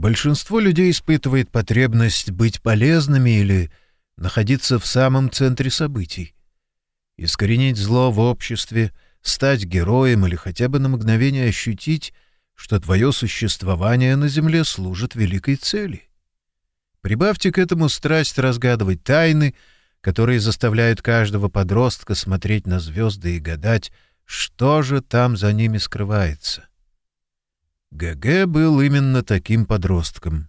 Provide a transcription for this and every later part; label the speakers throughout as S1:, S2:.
S1: Большинство людей испытывает потребность быть полезными или находиться в самом центре событий. Искоренить зло в обществе, стать героем или хотя бы на мгновение ощутить, что твое существование на земле служит великой цели. Прибавьте к этому страсть разгадывать тайны, которые заставляют каждого подростка смотреть на звезды и гадать, что же там за ними скрывается. ГГ был именно таким подростком.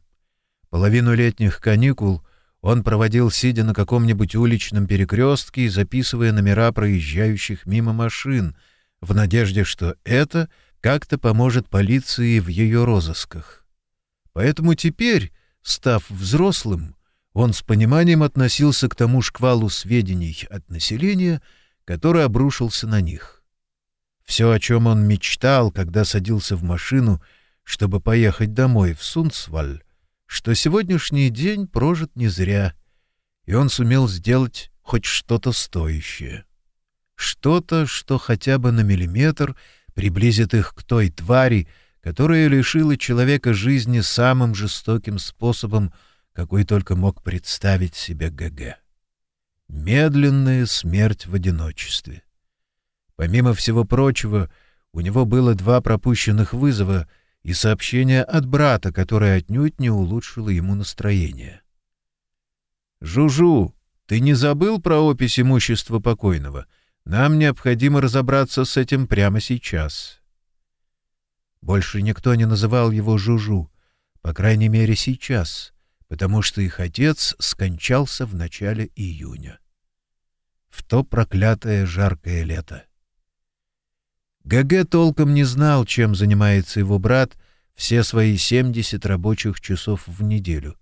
S1: Половину летних каникул он проводил, сидя на каком-нибудь уличном перекрестке и записывая номера проезжающих мимо машин, в надежде, что это как-то поможет полиции в ее розысках. Поэтому теперь, став взрослым, он с пониманием относился к тому шквалу сведений от населения, который обрушился на них. Все, о чем он мечтал, когда садился в машину, чтобы поехать домой в Сунцваль, что сегодняшний день прожит не зря, и он сумел сделать хоть что-то стоящее. Что-то, что хотя бы на миллиметр приблизит их к той твари, которая лишила человека жизни самым жестоким способом, какой только мог представить себе ГГ. Медленная смерть в одиночестве. Помимо всего прочего, у него было два пропущенных вызова и сообщение от брата, которое отнюдь не улучшило ему настроение. «Жужу, ты не забыл про опись имущества покойного? Нам необходимо разобраться с этим прямо сейчас». Больше никто не называл его Жужу, по крайней мере сейчас, потому что их отец скончался в начале июня. В то проклятое жаркое лето. ГГ толком не знал, чем занимается его брат все свои 70 рабочих часов в неделю.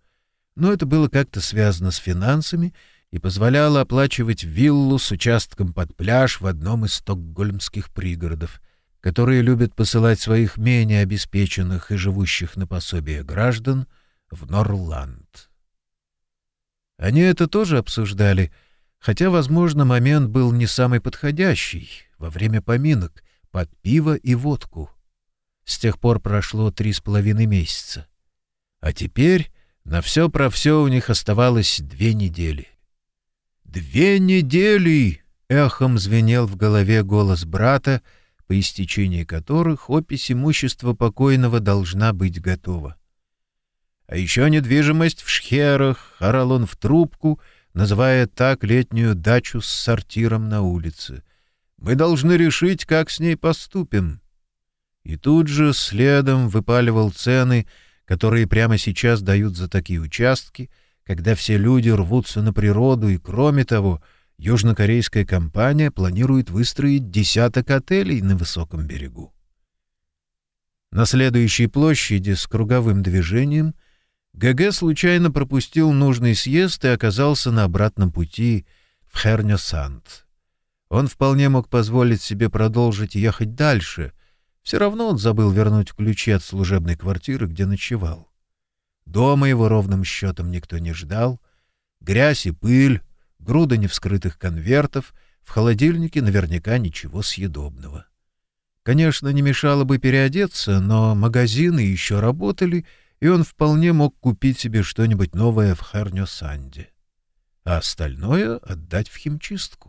S1: Но это было как-то связано с финансами и позволяло оплачивать виллу с участком под пляж в одном из стокгольмских пригородов, которые любят посылать своих менее обеспеченных и живущих на пособие граждан в Норланд. Они это тоже обсуждали, хотя, возможно, момент был не самый подходящий во время поминок — под пиво и водку. С тех пор прошло три с половиной месяца. А теперь на все про все у них оставалось две недели. «Две недели!» — эхом звенел в голове голос брата, по истечении которых опись имущества покойного должна быть готова. А еще недвижимость в Шхерах, орал он в трубку, называя так летнюю дачу с сортиром на улице. Мы должны решить, как с ней поступим. И тут же следом выпаливал цены, которые прямо сейчас дают за такие участки, когда все люди рвутся на природу, и, кроме того, южнокорейская компания планирует выстроить десяток отелей на высоком берегу. На следующей площади с круговым движением ГГ случайно пропустил нужный съезд и оказался на обратном пути в Херньосанд. Он вполне мог позволить себе продолжить ехать дальше. Все равно он забыл вернуть ключи от служебной квартиры, где ночевал. Дома его ровным счетом никто не ждал. Грязь и пыль, груда невскрытых конвертов, в холодильнике наверняка ничего съедобного. Конечно, не мешало бы переодеться, но магазины еще работали, и он вполне мог купить себе что-нибудь новое в Харнё-Санде, а остальное отдать в химчистку.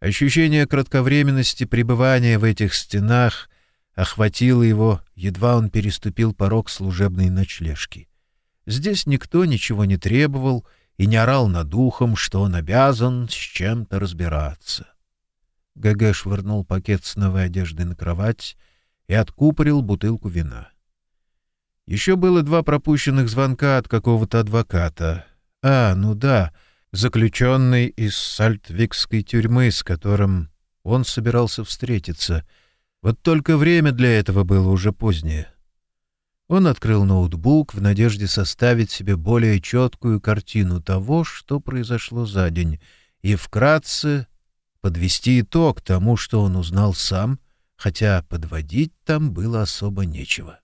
S1: Ощущение кратковременности пребывания в этих стенах охватило его, едва он переступил порог служебной ночлежки. Здесь никто ничего не требовал и не орал над духом, что он обязан с чем-то разбираться. ГГ швырнул пакет с новой одеждой на кровать и откупорил бутылку вина. Еще было два пропущенных звонка от какого-то адвоката. А, ну да, — заключенный из сальтвикской тюрьмы, с которым он собирался встретиться. Вот только время для этого было уже позднее. Он открыл ноутбук в надежде составить себе более четкую картину того, что произошло за день, и вкратце подвести итог тому, что он узнал сам, хотя подводить там было особо нечего.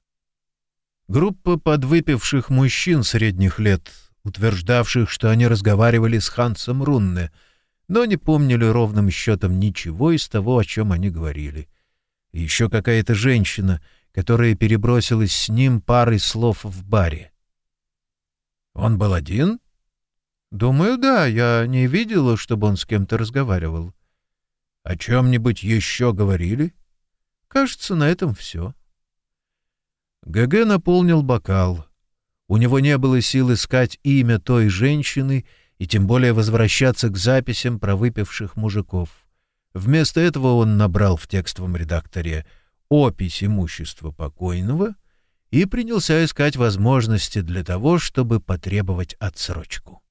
S1: Группа подвыпивших мужчин средних лет утверждавших, что они разговаривали с Хансом Рунне, но не помнили ровным счетом ничего из того, о чем они говорили. И еще какая-то женщина, которая перебросилась с ним парой слов в баре. «Он был один?» «Думаю, да. Я не видела, чтобы он с кем-то разговаривал». «О чем-нибудь еще говорили?» «Кажется, на этом все». ГГ наполнил бокал. У него не было сил искать имя той женщины и тем более возвращаться к записям про выпивших мужиков. Вместо этого он набрал в текстовом редакторе «Опись имущества покойного» и принялся искать возможности для того, чтобы потребовать отсрочку.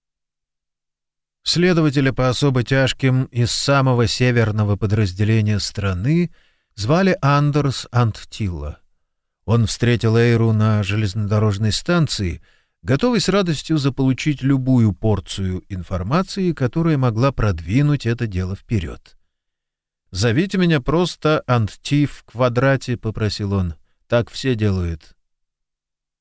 S1: Следователя по особо тяжким из самого северного подразделения страны звали Андерс Анттилла. Он встретил Эйру на железнодорожной станции, готовый с радостью заполучить любую порцию информации, которая могла продвинуть это дело вперед. «Зовите меня просто Антти в квадрате», — попросил он. «Так все делают».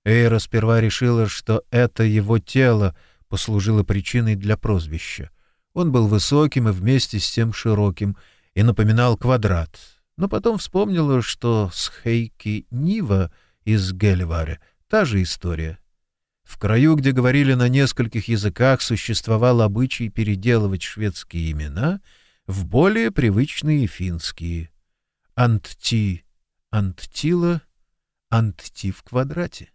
S1: Эйра сперва решила, что это его тело послужило причиной для прозвища. Он был высоким и вместе с тем широким и напоминал квадрат — но потом вспомнила, что с Хейки Нива из Гельваре та же история. В краю, где говорили на нескольких языках, существовал обычай переделывать шведские имена в более привычные финские. Антти, Анттила, Антти в квадрате.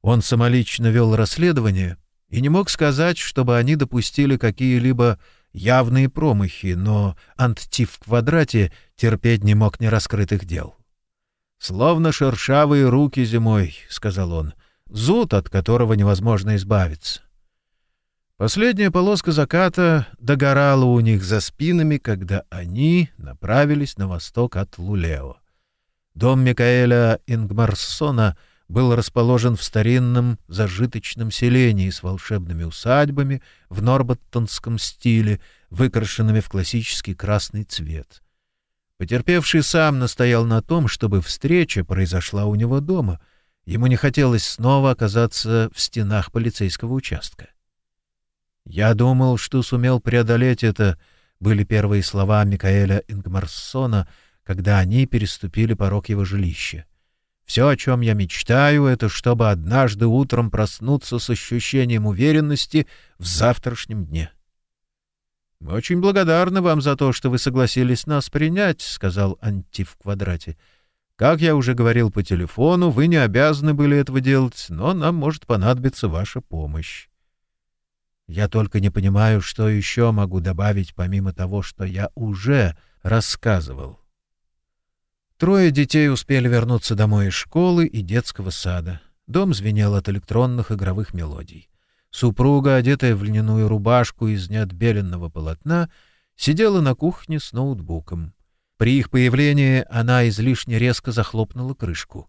S1: Он самолично вел расследование и не мог сказать, чтобы они допустили какие-либо явные промахи, но Антти в квадрате терпеть не мог нераскрытых дел. «Словно шершавые руки зимой», — сказал он, — «зуд, от которого невозможно избавиться». Последняя полоска заката догорала у них за спинами, когда они направились на восток от Лулео. Дом Микаэля Ингмарсона был расположен в старинном зажиточном селении с волшебными усадьбами в норботтонском стиле, выкрашенными в классический красный цвет. Потерпевший сам настоял на том, чтобы встреча произошла у него дома. Ему не хотелось снова оказаться в стенах полицейского участка. «Я думал, что сумел преодолеть это», — были первые слова Микаэля Ингмарсона, когда они переступили порог его жилища. Все, о чем я мечтаю, это чтобы однажды утром проснуться с ощущением уверенности в завтрашнем дне. — Мы очень благодарны вам за то, что вы согласились нас принять, — сказал Анти в квадрате. — Как я уже говорил по телефону, вы не обязаны были этого делать, но нам может понадобиться ваша помощь. Я только не понимаю, что еще могу добавить помимо того, что я уже рассказывал. Трое детей успели вернуться домой из школы и детского сада. Дом звенел от электронных игровых мелодий. Супруга, одетая в льняную рубашку из неотбеленного полотна, сидела на кухне с ноутбуком. При их появлении она излишне резко захлопнула крышку.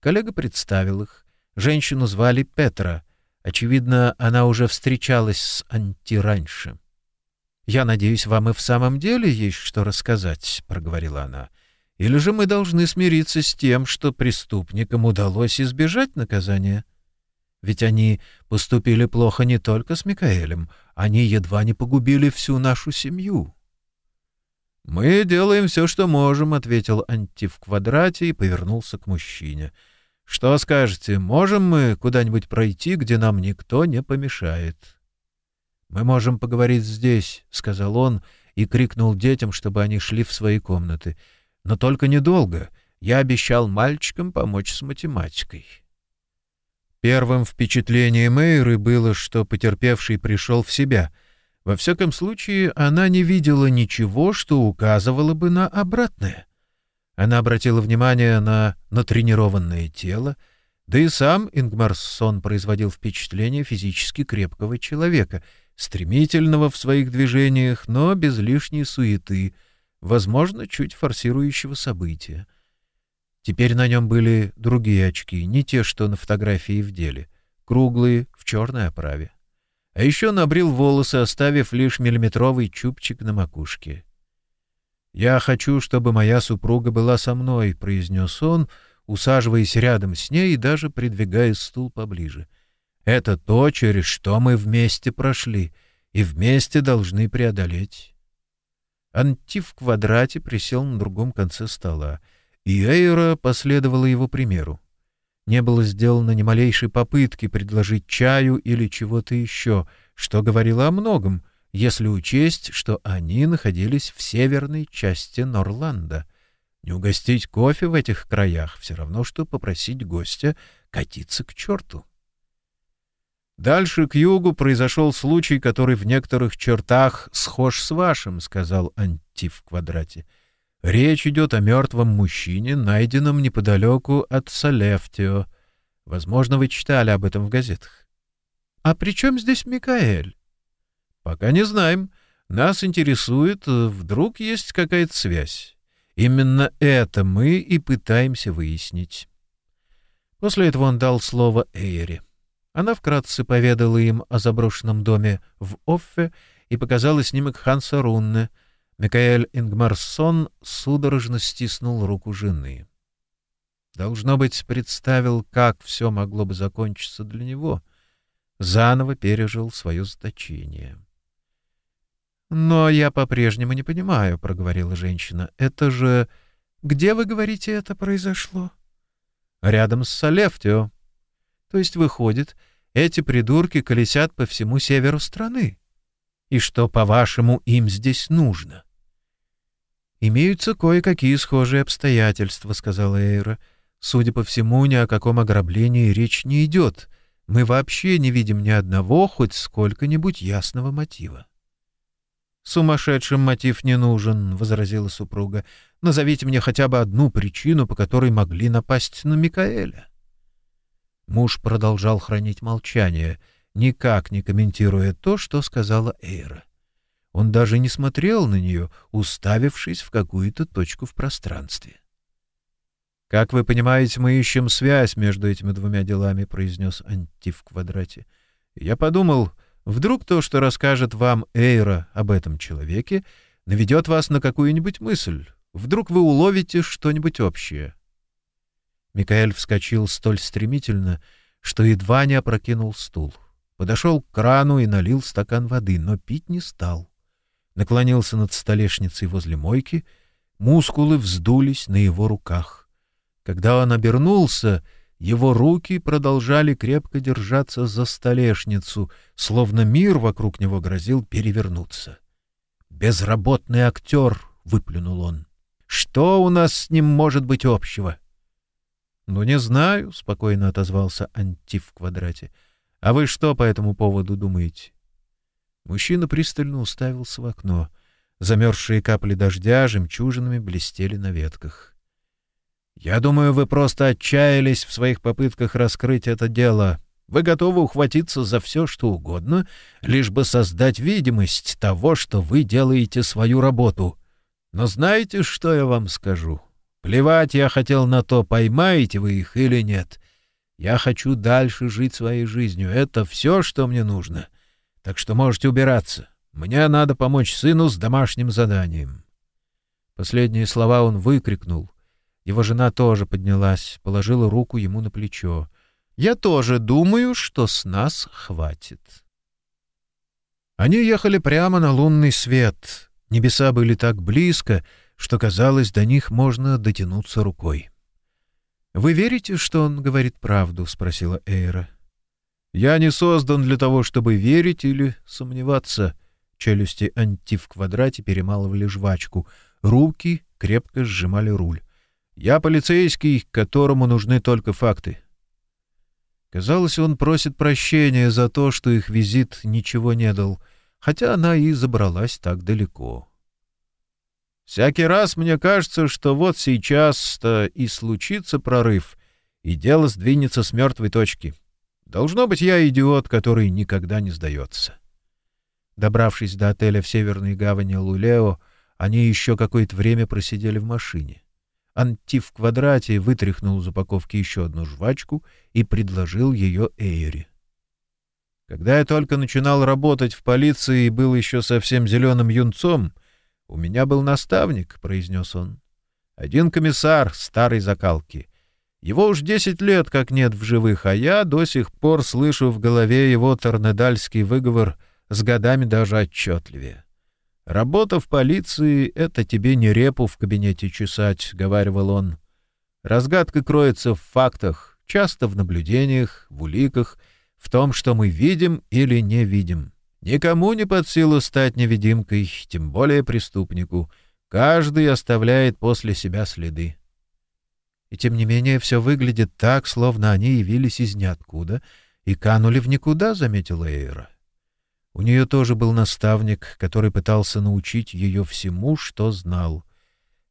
S1: Коллега представил их. Женщину звали Петра. Очевидно, она уже встречалась с Анти раньше. «Я надеюсь, вам и в самом деле есть что рассказать», — проговорила она. Или же мы должны смириться с тем, что преступникам удалось избежать наказания? Ведь они поступили плохо не только с Микаэлем, они едва не погубили всю нашу семью. «Мы делаем все, что можем», — ответил Анти в квадрате и повернулся к мужчине. «Что скажете, можем мы куда-нибудь пройти, где нам никто не помешает?» «Мы можем поговорить здесь», — сказал он и крикнул детям, чтобы они шли в свои комнаты — но только недолго. Я обещал мальчикам помочь с математикой. Первым впечатлением Эйры было, что потерпевший пришел в себя. Во всяком случае, она не видела ничего, что указывало бы на обратное. Она обратила внимание на натренированное тело, да и сам Ингмарсон производил впечатление физически крепкого человека, стремительного в своих движениях, но без лишней суеты — возможно, чуть форсирующего события. Теперь на нем были другие очки, не те, что на фотографии в деле, круглые, в черной оправе. А еще набрил волосы, оставив лишь миллиметровый чубчик на макушке. «Я хочу, чтобы моя супруга была со мной», — произнес он, усаживаясь рядом с ней и даже придвигая стул поближе. «Это то, через что мы вместе прошли и вместе должны преодолеть». Анти в квадрате присел на другом конце стола. И Эйра последовала его примеру. Не было сделано ни малейшей попытки предложить чаю или чего-то еще, что говорило о многом, если учесть, что они находились в северной части Норланда. Не угостить кофе в этих краях все равно, что попросить гостя катиться к черту. Дальше к югу произошел случай, который в некоторых чертах схож с вашим, — сказал Антив в квадрате. Речь идет о мертвом мужчине, найденном неподалеку от Салефтио. Возможно, вы читали об этом в газетах. — А при чем здесь Микаэль? — Пока не знаем. Нас интересует, вдруг есть какая-то связь. Именно это мы и пытаемся выяснить. После этого он дал слово Эйре. Она вкратце поведала им о заброшенном доме в Оффе и показала снимок Ханса Рунне. Микаэль Ингмарсон судорожно стиснул руку жены. Должно быть, представил, как все могло бы закончиться для него. Заново пережил свое заточение. «Но я по-прежнему не понимаю», — проговорила женщина. «Это же... Где, вы говорите, это произошло?» «Рядом с Салефтио», то есть, выходит, эти придурки колесят по всему северу страны. И что, по-вашему, им здесь нужно? «Имеются кое-какие схожие обстоятельства», — сказала Эйра. «Судя по всему, ни о каком ограблении речь не идет. Мы вообще не видим ни одного хоть сколько-нибудь ясного мотива». «Сумасшедшим мотив не нужен», — возразила супруга. «Назовите мне хотя бы одну причину, по которой могли напасть на Микаэля». Муж продолжал хранить молчание, никак не комментируя то, что сказала Эйра. Он даже не смотрел на нее, уставившись в какую-то точку в пространстве. «Как вы понимаете, мы ищем связь между этими двумя делами», — произнес Анти в квадрате. «Я подумал, вдруг то, что расскажет вам Эйра об этом человеке, наведет вас на какую-нибудь мысль. Вдруг вы уловите что-нибудь общее. Микаэль вскочил столь стремительно, что едва не опрокинул стул. Подошел к крану и налил стакан воды, но пить не стал. Наклонился над столешницей возле мойки, мускулы вздулись на его руках. Когда он обернулся, его руки продолжали крепко держаться за столешницу, словно мир вокруг него грозил перевернуться. «Безработный актер!» — выплюнул он. «Что у нас с ним может быть общего?» «Ну, не знаю», — спокойно отозвался Антиф в квадрате. «А вы что по этому поводу думаете?» Мужчина пристально уставился в окно. Замерзшие капли дождя жемчужинами блестели на ветках. «Я думаю, вы просто отчаялись в своих попытках раскрыть это дело. Вы готовы ухватиться за все, что угодно, лишь бы создать видимость того, что вы делаете свою работу. Но знаете, что я вам скажу?» Плевать я хотел на то, поймаете вы их или нет. Я хочу дальше жить своей жизнью. Это все, что мне нужно. Так что можете убираться. Мне надо помочь сыну с домашним заданием. Последние слова он выкрикнул. Его жена тоже поднялась, положила руку ему на плечо. «Я тоже думаю, что с нас хватит». Они ехали прямо на лунный свет. Небеса были так близко, что, казалось, до них можно дотянуться рукой. «Вы верите, что он говорит правду?» — спросила Эйра. «Я не создан для того, чтобы верить или сомневаться». Челюсти анти в квадрате перемалывали жвачку, руки крепко сжимали руль. «Я полицейский, которому нужны только факты». Казалось, он просит прощения за то, что их визит ничего не дал, хотя она и забралась так далеко. Всякий раз мне кажется, что вот сейчас-то и случится прорыв, и дело сдвинется с мертвой точки. Должно быть, я идиот, который никогда не сдается. Добравшись до отеля в северной гавани Лулео, они еще какое-то время просидели в машине. Анти в квадрате вытряхнул из упаковки еще одну жвачку и предложил ее Эйре. Когда я только начинал работать в полиции и был еще совсем зеленым юнцом — «У меня был наставник», — произнес он. «Один комиссар старой закалки. Его уж десять лет как нет в живых, а я до сих пор слышу в голове его торнедальский выговор с годами даже отчетливее. «Работа в полиции — это тебе не репу в кабинете чесать», — говаривал он. Разгадка кроется в фактах, часто в наблюдениях, в уликах, в том, что мы видим или не видим. Никому не под силу стать невидимкой, тем более преступнику. Каждый оставляет после себя следы. И тем не менее все выглядит так, словно они явились из ниоткуда и канули в никуда, — заметила Эйра. У нее тоже был наставник, который пытался научить ее всему, что знал.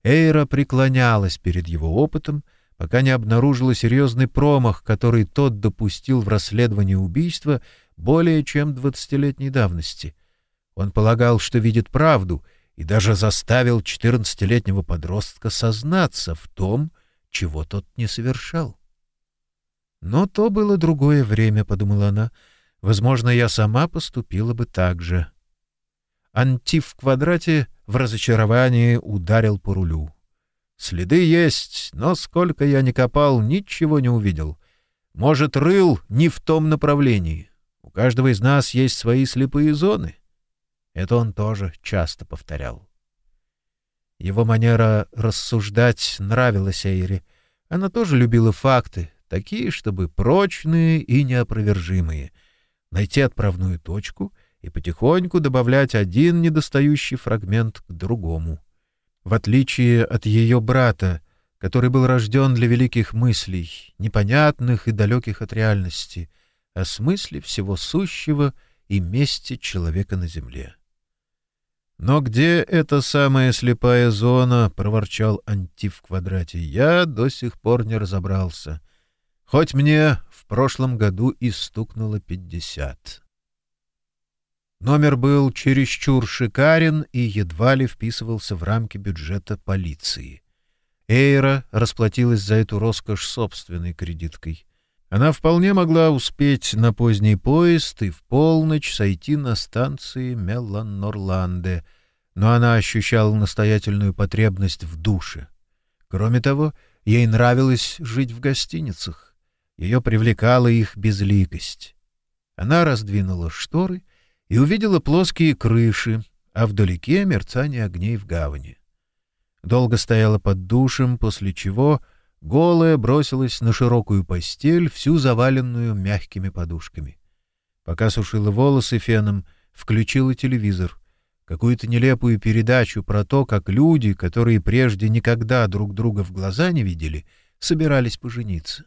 S1: Эйра преклонялась перед его опытом, пока не обнаружила серьезный промах, который тот допустил в расследовании убийства более чем двадцатилетней давности. Он полагал, что видит правду, и даже заставил четырнадцатилетнего подростка сознаться в том, чего тот не совершал. Но то было другое время, — подумала она. Возможно, я сама поступила бы так же. Антиф в квадрате в разочаровании ударил по рулю. Следы есть, но сколько я не копал, ничего не увидел. Может, рыл не в том направлении. Каждого из нас есть свои слепые зоны. Это он тоже часто повторял. Его манера рассуждать нравилась Эйре. Она тоже любила факты, такие, чтобы прочные и неопровержимые. Найти отправную точку и потихоньку добавлять один недостающий фрагмент к другому. В отличие от ее брата, который был рожден для великих мыслей, непонятных и далеких от реальности, о смысле всего сущего и месте человека на земле. «Но где эта самая слепая зона?» — проворчал Антиф в квадрате. «Я до сих пор не разобрался. Хоть мне в прошлом году и стукнуло пятьдесят». Номер был чересчур шикарен и едва ли вписывался в рамки бюджета полиции. Эйра расплатилась за эту роскошь собственной кредиткой. Она вполне могла успеть на поздний поезд и в полночь сойти на станции Мелланорланде, но она ощущала настоятельную потребность в душе. Кроме того, ей нравилось жить в гостиницах. Ее привлекала их безликость. Она раздвинула шторы и увидела плоские крыши, а вдалеке мерцание огней в гавани. Долго стояла под душем, после чего голая бросилась на широкую постель, всю заваленную мягкими подушками. Пока сушила волосы феном, включила телевизор, какую-то нелепую передачу про то, как люди, которые прежде никогда друг друга в глаза не видели, собирались пожениться.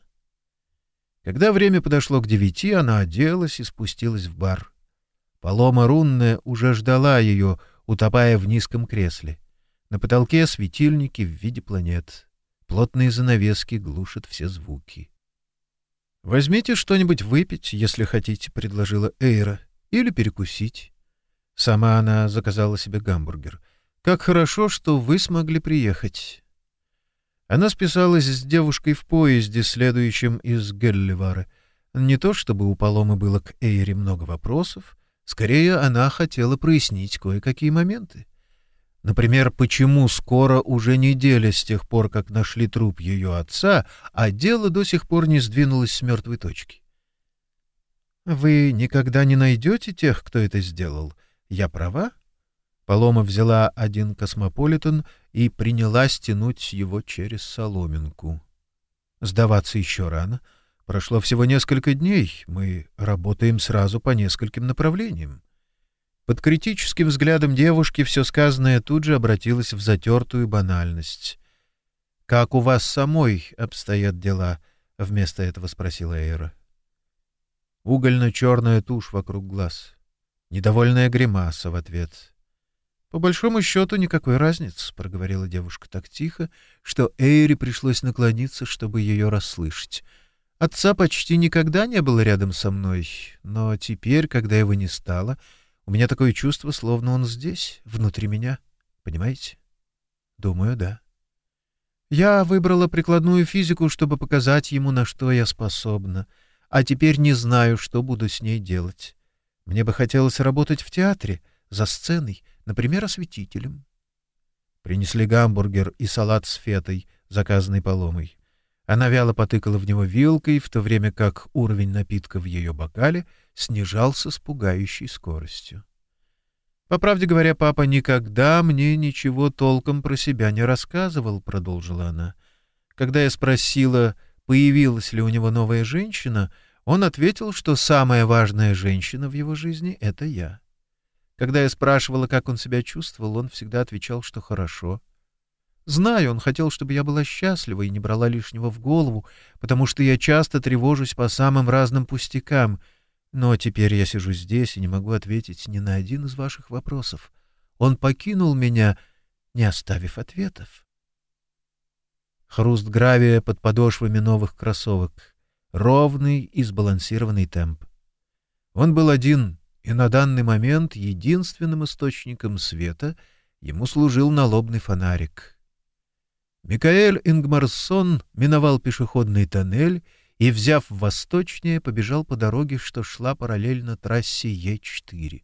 S1: Когда время подошло к девяти, она оделась и спустилась в бар. Полома рунная уже ждала ее, утопая в низком кресле. На потолке светильники в виде планет. Плотные занавески глушат все звуки. «Возьмите что-нибудь выпить, если хотите», — предложила Эйра, — «или перекусить». Сама она заказала себе гамбургер. «Как хорошо, что вы смогли приехать». Она списалась с девушкой в поезде, следующем из Гелливара. Не то чтобы у Паломы было к Эйре много вопросов, скорее она хотела прояснить кое-какие моменты. Например, почему скоро уже неделя с тех пор, как нашли труп ее отца, а дело до сих пор не сдвинулось с мертвой точки? «Вы никогда не найдете тех, кто это сделал? Я права?» Полома взяла один космополитен и принялась тянуть его через соломинку. «Сдаваться еще рано. Прошло всего несколько дней. Мы работаем сразу по нескольким направлениям. Под критическим взглядом девушки все сказанное тут же обратилось в затертую банальность. «Как у вас самой обстоят дела?» — вместо этого спросила Эйра. Угольно-черная тушь вокруг глаз. Недовольная гримаса в ответ. «По большому счету никакой разницы», — проговорила девушка так тихо, что Эйре пришлось наклониться, чтобы ее расслышать. «Отца почти никогда не было рядом со мной, но теперь, когда его не стало, — у меня такое чувство, словно он здесь, внутри меня. Понимаете? Думаю, да. Я выбрала прикладную физику, чтобы показать ему, на что я способна, а теперь не знаю, что буду с ней делать. Мне бы хотелось работать в театре, за сценой, например, осветителем. Принесли гамбургер и салат с фетой, заказанный поломой. Она вяло потыкала в него вилкой, в то время как уровень напитка в ее бокале снижался с пугающей скоростью. «По правде говоря, папа никогда мне ничего толком про себя не рассказывал», — продолжила она. Когда я спросила, появилась ли у него новая женщина, он ответил, что самая важная женщина в его жизни — это я. Когда я спрашивала, как он себя чувствовал, он всегда отвечал, что хорошо. Знаю, он хотел, чтобы я была счастлива и не брала лишнего в голову, потому что я часто тревожусь по самым разным пустякам. Но теперь я сижу здесь и не могу ответить ни на один из ваших вопросов. Он покинул меня, не оставив ответов. Хруст гравия под подошвами новых кроссовок. Ровный и сбалансированный темп. Он был один и на данный момент единственным источником света ему служил налобный фонарик. Микаэль Ингмарсон миновал пешеходный тоннель и, взяв восточнее, побежал по дороге, что шла параллельно трассе Е4.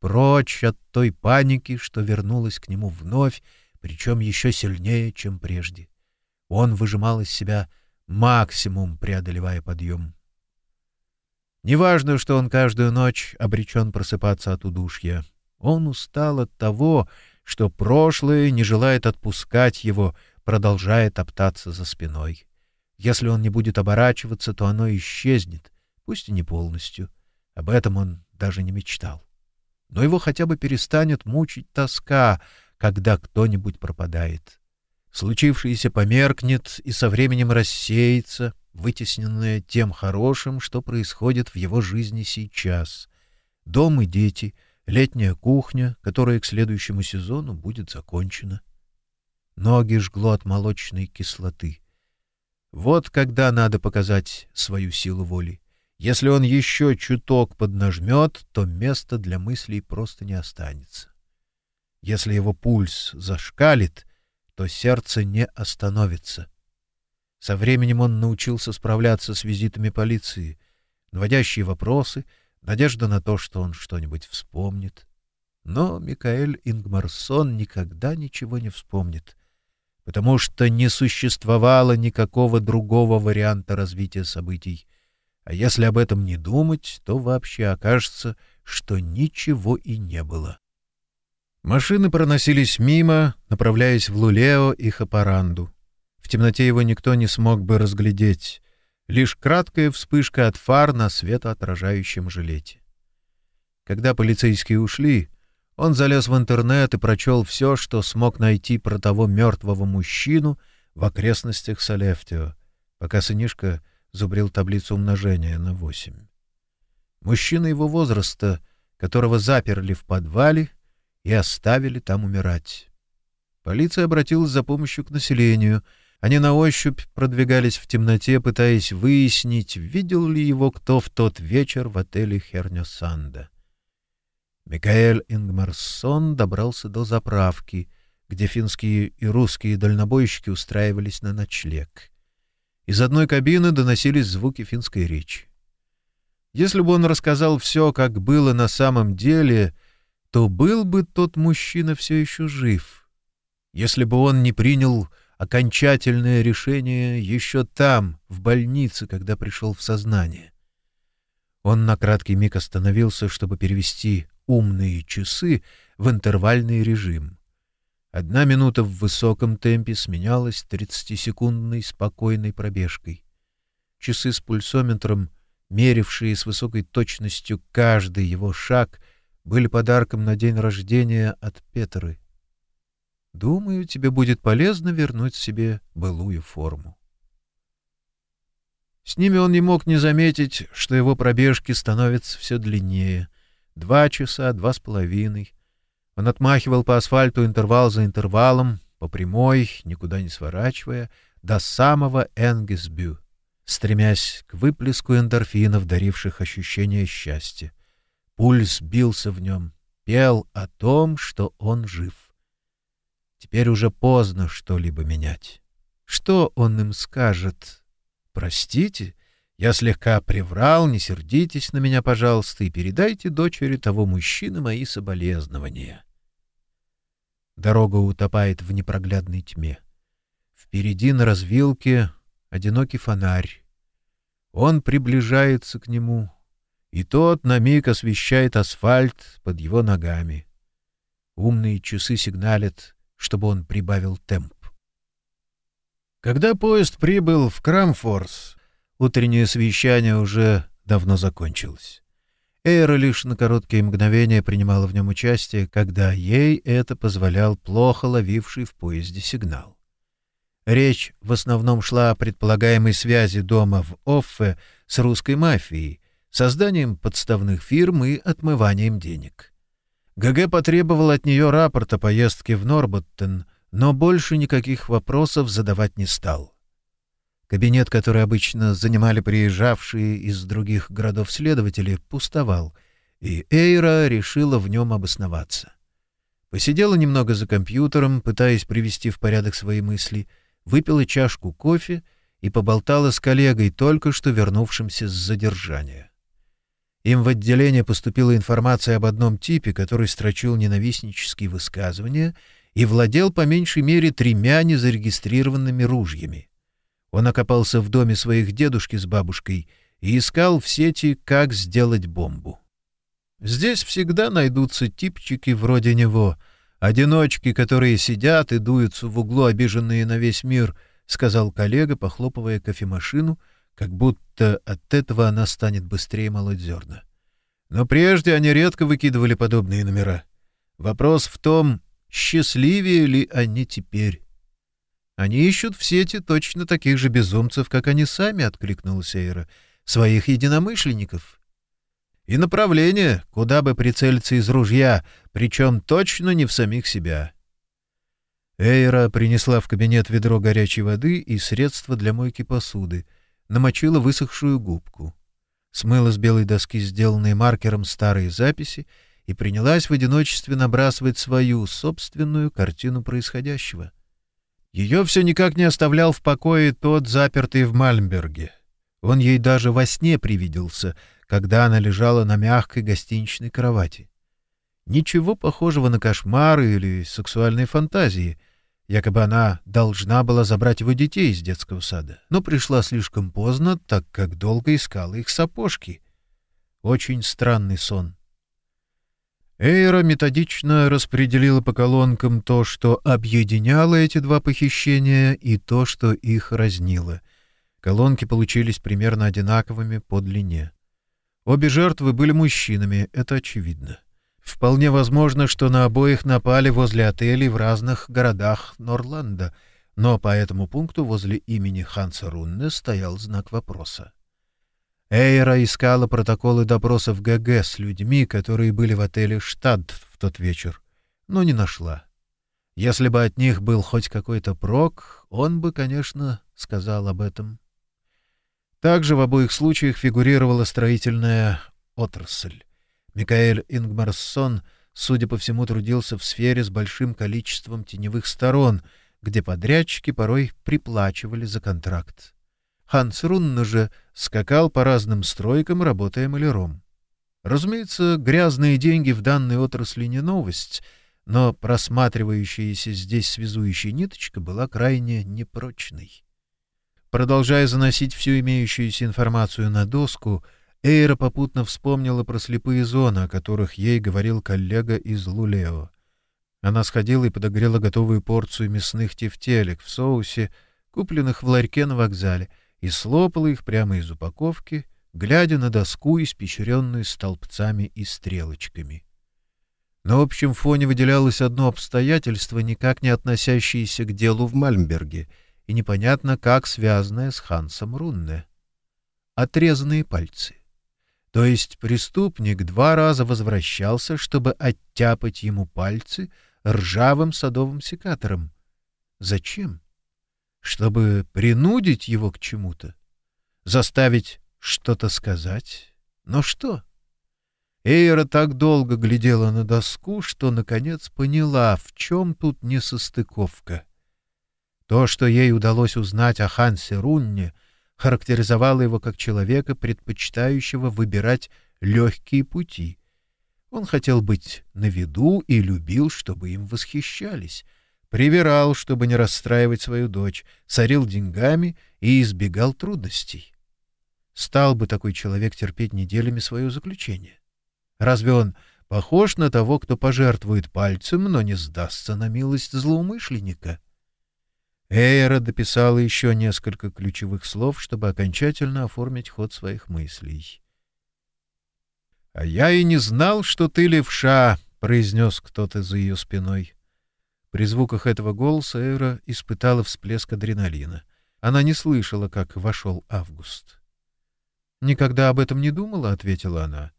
S1: Прочь от той паники, что вернулась к нему вновь, причем еще сильнее, чем прежде. Он выжимал из себя максимум, преодолевая подъем. Неважно, что он каждую ночь обречен просыпаться от удушья. Он устал от того, что прошлое не желает отпускать его, продолжая топтаться за спиной. Если он не будет оборачиваться, то оно исчезнет, пусть и не полностью. Об этом он даже не мечтал. Но его хотя бы перестанет мучить тоска, когда кто-нибудь пропадает. Случившееся померкнет и со временем рассеется, вытесненное тем хорошим, что происходит в его жизни сейчас. Дом и дети, летняя кухня, которая к следующему сезону будет закончена. Ноги жгло от молочной кислоты. Вот когда надо показать свою силу воли. Если он еще чуток поднажмет, то места для мыслей просто не останется. Если его пульс зашкалит, то сердце не остановится — со временем он научился справляться с визитами полиции, наводящие вопросы, надежда на то, что он что-нибудь вспомнит. Но Микаэль Ингмарсон никогда ничего не вспомнит, потому что не существовало никакого другого варианта развития событий. А если об этом не думать, то вообще окажется, что ничего и не было. Машины проносились мимо, направляясь в Лулео и Хапаранду. В темноте его никто не смог бы разглядеть. Лишь краткая вспышка от фар на светоотражающем жилете. Когда полицейские ушли, он залез в интернет и прочел все, что смог найти про того мертвого мужчину в окрестностях Салефтио, пока сынишка зубрил таблицу умножения на восемь. Мужчина его возраста, которого заперли в подвале и оставили там умирать. Полиция обратилась за помощью к населению — они на ощупь продвигались в темноте, пытаясь выяснить, видел ли его кто в тот вечер в отеле Хернё-Санда. Микаэль Ингмарсон добрался до заправки, где финские и русские дальнобойщики устраивались на ночлег. Из одной кабины доносились звуки финской речи. Если бы он рассказал все, как было на самом деле, то был бы тот мужчина все еще жив. Если бы он не принял окончательное решение еще там, в больнице, когда пришел в сознание. Он на краткий миг остановился, чтобы перевести умные часы в интервальный режим. Одна минута в высоком темпе сменялась тридцатисекундной спокойной пробежкой. Часы с пульсометром, мерившие с высокой точностью каждый его шаг, были подарком на день рождения от Петры — Думаю, тебе будет полезно вернуть себе былую форму. С ними он не мог не заметить, что его пробежки становятся все длиннее. Два часа, два с половиной. Он отмахивал по асфальту интервал за интервалом, по прямой, никуда не сворачивая, до самого Энгисбю, стремясь к выплеску эндорфинов, даривших ощущение счастья. Пульс бился в нем, пел о том, что он жив. Теперь уже поздно что-либо менять. Что он им скажет? Простите, я слегка приврал, не сердитесь на меня, пожалуйста, и передайте дочери того мужчины мои соболезнования. Дорога утопает в непроглядной тьме. Впереди на развилке одинокий фонарь. Он приближается к нему, и тот на миг освещает асфальт под его ногами. Умные часы сигналят чтобы он прибавил темп. Когда поезд прибыл в Крамфорс, утреннее совещание уже давно закончилось. Эйра лишь на короткие мгновения принимала в нем участие, когда ей это позволял плохо ловивший в поезде сигнал. Речь в основном шла о предполагаемой связи дома в Оффе с русской мафией, созданием подставных фирм и отмыванием денег. ГГ потребовал от нее рапорт о поездке в Норботтен, но больше никаких вопросов задавать не стал. Кабинет, который обычно занимали приезжавшие из других городов следователи, пустовал, и Эйра решила в нем обосноваться. Посидела немного за компьютером, пытаясь привести в порядок свои мысли, выпила чашку кофе и поболтала с коллегой, только что вернувшимся с задержания. Им в отделение поступила информация об одном типе, который строчил ненавистнические высказывания и владел по меньшей мере тремя незарегистрированными ружьями. Он окопался в доме своих дедушки с бабушкой и искал в сети, как сделать бомбу. Здесь всегда найдутся типчики вроде него, одиночки, которые сидят и дуются в углу, обиженные на весь мир, — сказал коллега, похлопывая кофемашину, как будто от этого она станет быстрее молоть зерна. Но прежде они редко выкидывали подобные номера. Вопрос в том, счастливее ли они теперь. Они ищут в сети точно таких же безумцев, как они сами, — откликнулась Эйра, — своих единомышленников. И направление, куда бы прицелиться из ружья, причем точно не в самих себя. Эйра принесла в кабинет ведро горячей воды и средства для мойки посуды, намочила высохшую губку, смыла с белой доски сделанные маркером старые записи и принялась в одиночестве набрасывать свою собственную картину происходящего — ее все никак не оставлял в покое тот, запертый в Мальмберге. Он ей даже во сне привиделся, когда она лежала на мягкой гостиничной кровати. Ничего похожего на кошмары или сексуальные фантазии. Якобы она должна была забрать его детей из детского сада, но пришла слишком поздно, так как долго искала их сапожки. Очень странный сон. Эйра методично распределила по колонкам то, что объединяло эти два похищения, и то, что их разнило. Колонки получились примерно одинаковыми по длине. Обе жертвы были мужчинами, это очевидно. Вполне возможно, что на обоих напали возле отелей в разных городах Норланда, но по этому пункту возле имени Ханса Рунне стоял знак вопроса. Эйра искала протоколы допросов ГГ с людьми, которые были в отеле «Штадт» в тот вечер, но не нашла. Если бы от них был хоть какой-то прок, он бы, конечно, сказал об этом. Также в обоих случаях фигурировала строительная отрасль. Микаэль Ингмарсон, судя по всему, трудился в сфере с большим количеством теневых сторон, где подрядчики порой приплачивали за контракт. Ханс Рунна же скакал по разным стройкам, работая маляром. Разумеется, грязные деньги в данной отрасли не новость, но просматривающаяся здесь связующая ниточка была крайне непрочной. Продолжая заносить всю имеющуюся информацию на доску, Эйра попутно вспомнила про слепые зоны, о которых ей говорил коллега из Лулео. Она сходила и подогрела готовую порцию мясных тефтелек в соусе, купленных в ларьке на вокзале — и слопала их прямо из упаковки, глядя на доску, испещренную столбцами и стрелочками. На общем фоне выделялось одно обстоятельство, никак не относящееся к делу в Мальмберге, и непонятно, как связанное с Хансом Рунне. Отрезанные пальцы. То есть преступник два раза возвращался, чтобы оттяпать ему пальцы ржавым садовым секатором. Зачем? Чтобы принудить его к чему-то, заставить что-то сказать. Но что? Эйра так долго глядела на доску, что, наконец, поняла, в чем тут несостыковка. То, что ей удалось узнать о Хансе Рунне, характеризовало его как человека, предпочитающего выбирать легкие пути. Он хотел быть на виду и любил, чтобы им восхищались — Привирал, чтобы не расстраивать свою дочь, сорил деньгами и избегал трудностей. Стал бы такой человек терпеть неделями свое заключение? Разве он похож на того, кто пожертвует пальцем, но не сдастся на милость злоумышленника? Эйра дописала еще несколько ключевых слов, чтобы окончательно оформить ход своих мыслей. «А я и не знал, что ты левша», — произнес кто-то за ее спиной. При звуках этого голоса Эйра испытала всплеск адреналина. Она не слышала, как вошел Август. «Никогда об этом не думала», — ответила она.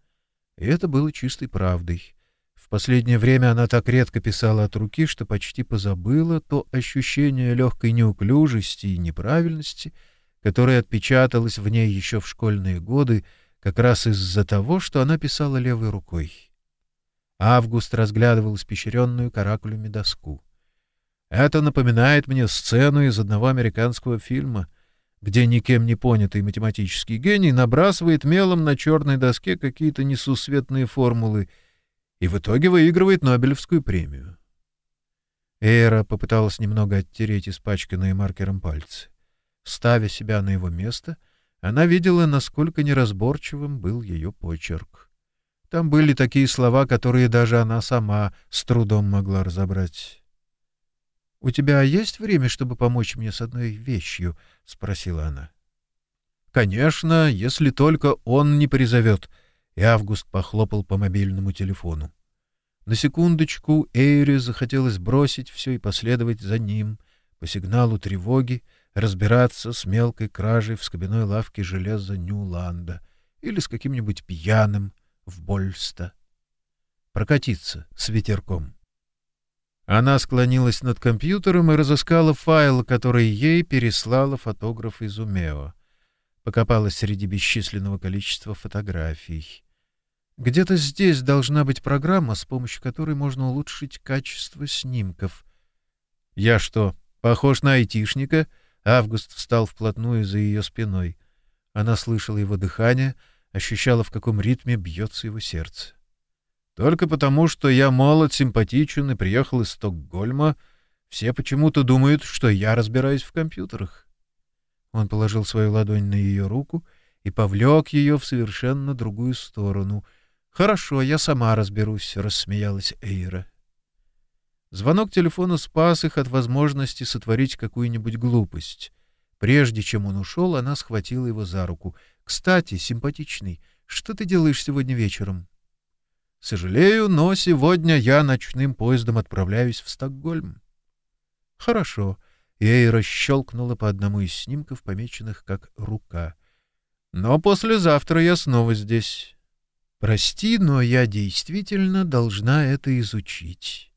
S1: И это было чистой правдой. В последнее время она так редко писала от руки, что почти позабыла то ощущение легкой неуклюжести и неправильности, которое отпечаталось в ней еще в школьные годы, как раз из-за того, что она писала левой рукой. Август разглядывал испещренную каракулями доску. «Это напоминает мне сцену из одного американского фильма», где никем не понятый математический гений набрасывает мелом на черной доске какие-то несусветные формулы — и в итоге выигрывает Нобелевскую премию. Эйра попыталась немного оттереть испачканные маркером пальцы. Ставя себя на его место, она видела, насколько неразборчивым был ее почерк. Там были такие слова, которые даже она сама с трудом могла разобрать. — У тебя есть время, чтобы помочь мне с одной вещью? — спросила она. — Конечно, если только он не призовет, и Август похлопал по мобильному телефону. На секундочку Эйри захотелось бросить все и последовать за ним, по сигналу тревоги, разбираться с мелкой кражей в скобяной лавке железа Ньюланда или с каким-нибудь пьяным в Больста. Прокатиться с ветерком. Она склонилась над компьютером и разыскала файл, который ей переслала фотограф из Умео. Покопалась среди бесчисленного количества фотографий. Где-то здесь должна быть программа, с помощью которой можно улучшить качество снимков. Я что, похож на айтишника? Август встал вплотную за ее спиной. Она слышала его дыхание, ощущала, в каком ритме бьется его сердце. Только потому, что я молод, симпатичен и приехал из Стокгольма, все почему-то думают, что я разбираюсь в компьютерах. Он положил свою ладонь на ее руку и повлек ее в совершенно другую сторону — Хорошо, я сама разберусь, рассмеялась Эйра. Звонок телефона спас их от возможности сотворить какую-нибудь глупость. Прежде чем он ушел, она схватила его за руку. «Кстати, симпатичный, что ты делаешь сегодня вечером?» «Сожалею, но сегодня я ночным поездом отправляюсь в Стокгольм». «Хорошо». И Эйра щелкнула по одному из снимков, помеченных как «рука». «Но послезавтра я снова здесь. Прости, но я действительно должна это изучить.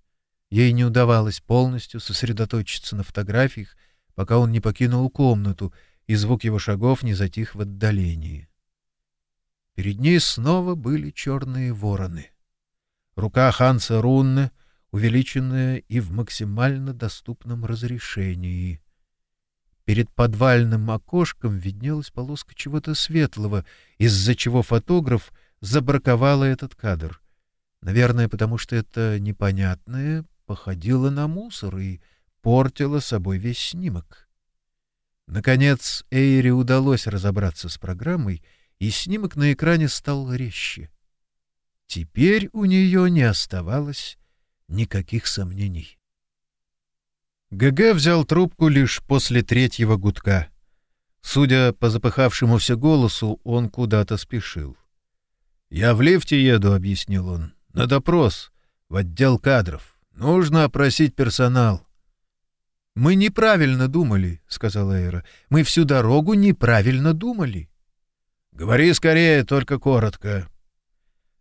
S1: Ей не удавалось полностью сосредоточиться на фотографиях, пока он не покинул комнату, и звук его шагов не затих в отдалении. Перед ней снова были черные вороны. Рука Ханса Рунне, увеличенная и в максимально доступном разрешении. Перед подвальным окошком виднелась полоска чего-то светлого, из-за чего фотограф забраковала этот кадр. Наверное, потому что это непонятное походило на мусор и портило собой весь снимок. Наконец, Эйре удалось разобраться с программой, и снимок на экране стал резче. Теперь у нее не оставалось никаких сомнений. ГГ взял трубку лишь после третьего гудка. Судя по запыхавшемуся голосу, он куда-то спешил. «Я в лифте еду», — объяснил он. «На допрос. В отдел кадров. Нужно опросить персонал». «Мы неправильно думали», — сказала Эйра. «Мы всю дорогу неправильно думали». «Говори скорее, только коротко».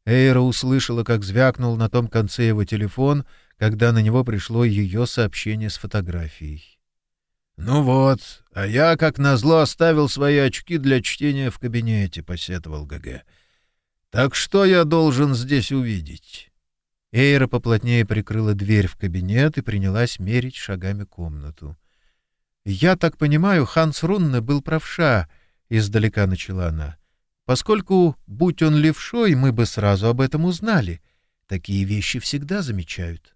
S1: Эйра услышала, как звякнул на том конце его телефон, когда на него пришло ее сообщение с фотографией. «Ну вот, а я, как назло, оставил свои очки для чтения в кабинете», — посетовал ГГ. Так что я должен здесь увидеть? Эйра поплотнее прикрыла дверь в кабинет и принялась мерить шагами комнату. «Я так понимаю, Ханс Рунне был правша», — издалека начала она. «Поскольку, будь он левшой, мы бы сразу об этом узнали. Такие вещи всегда замечают».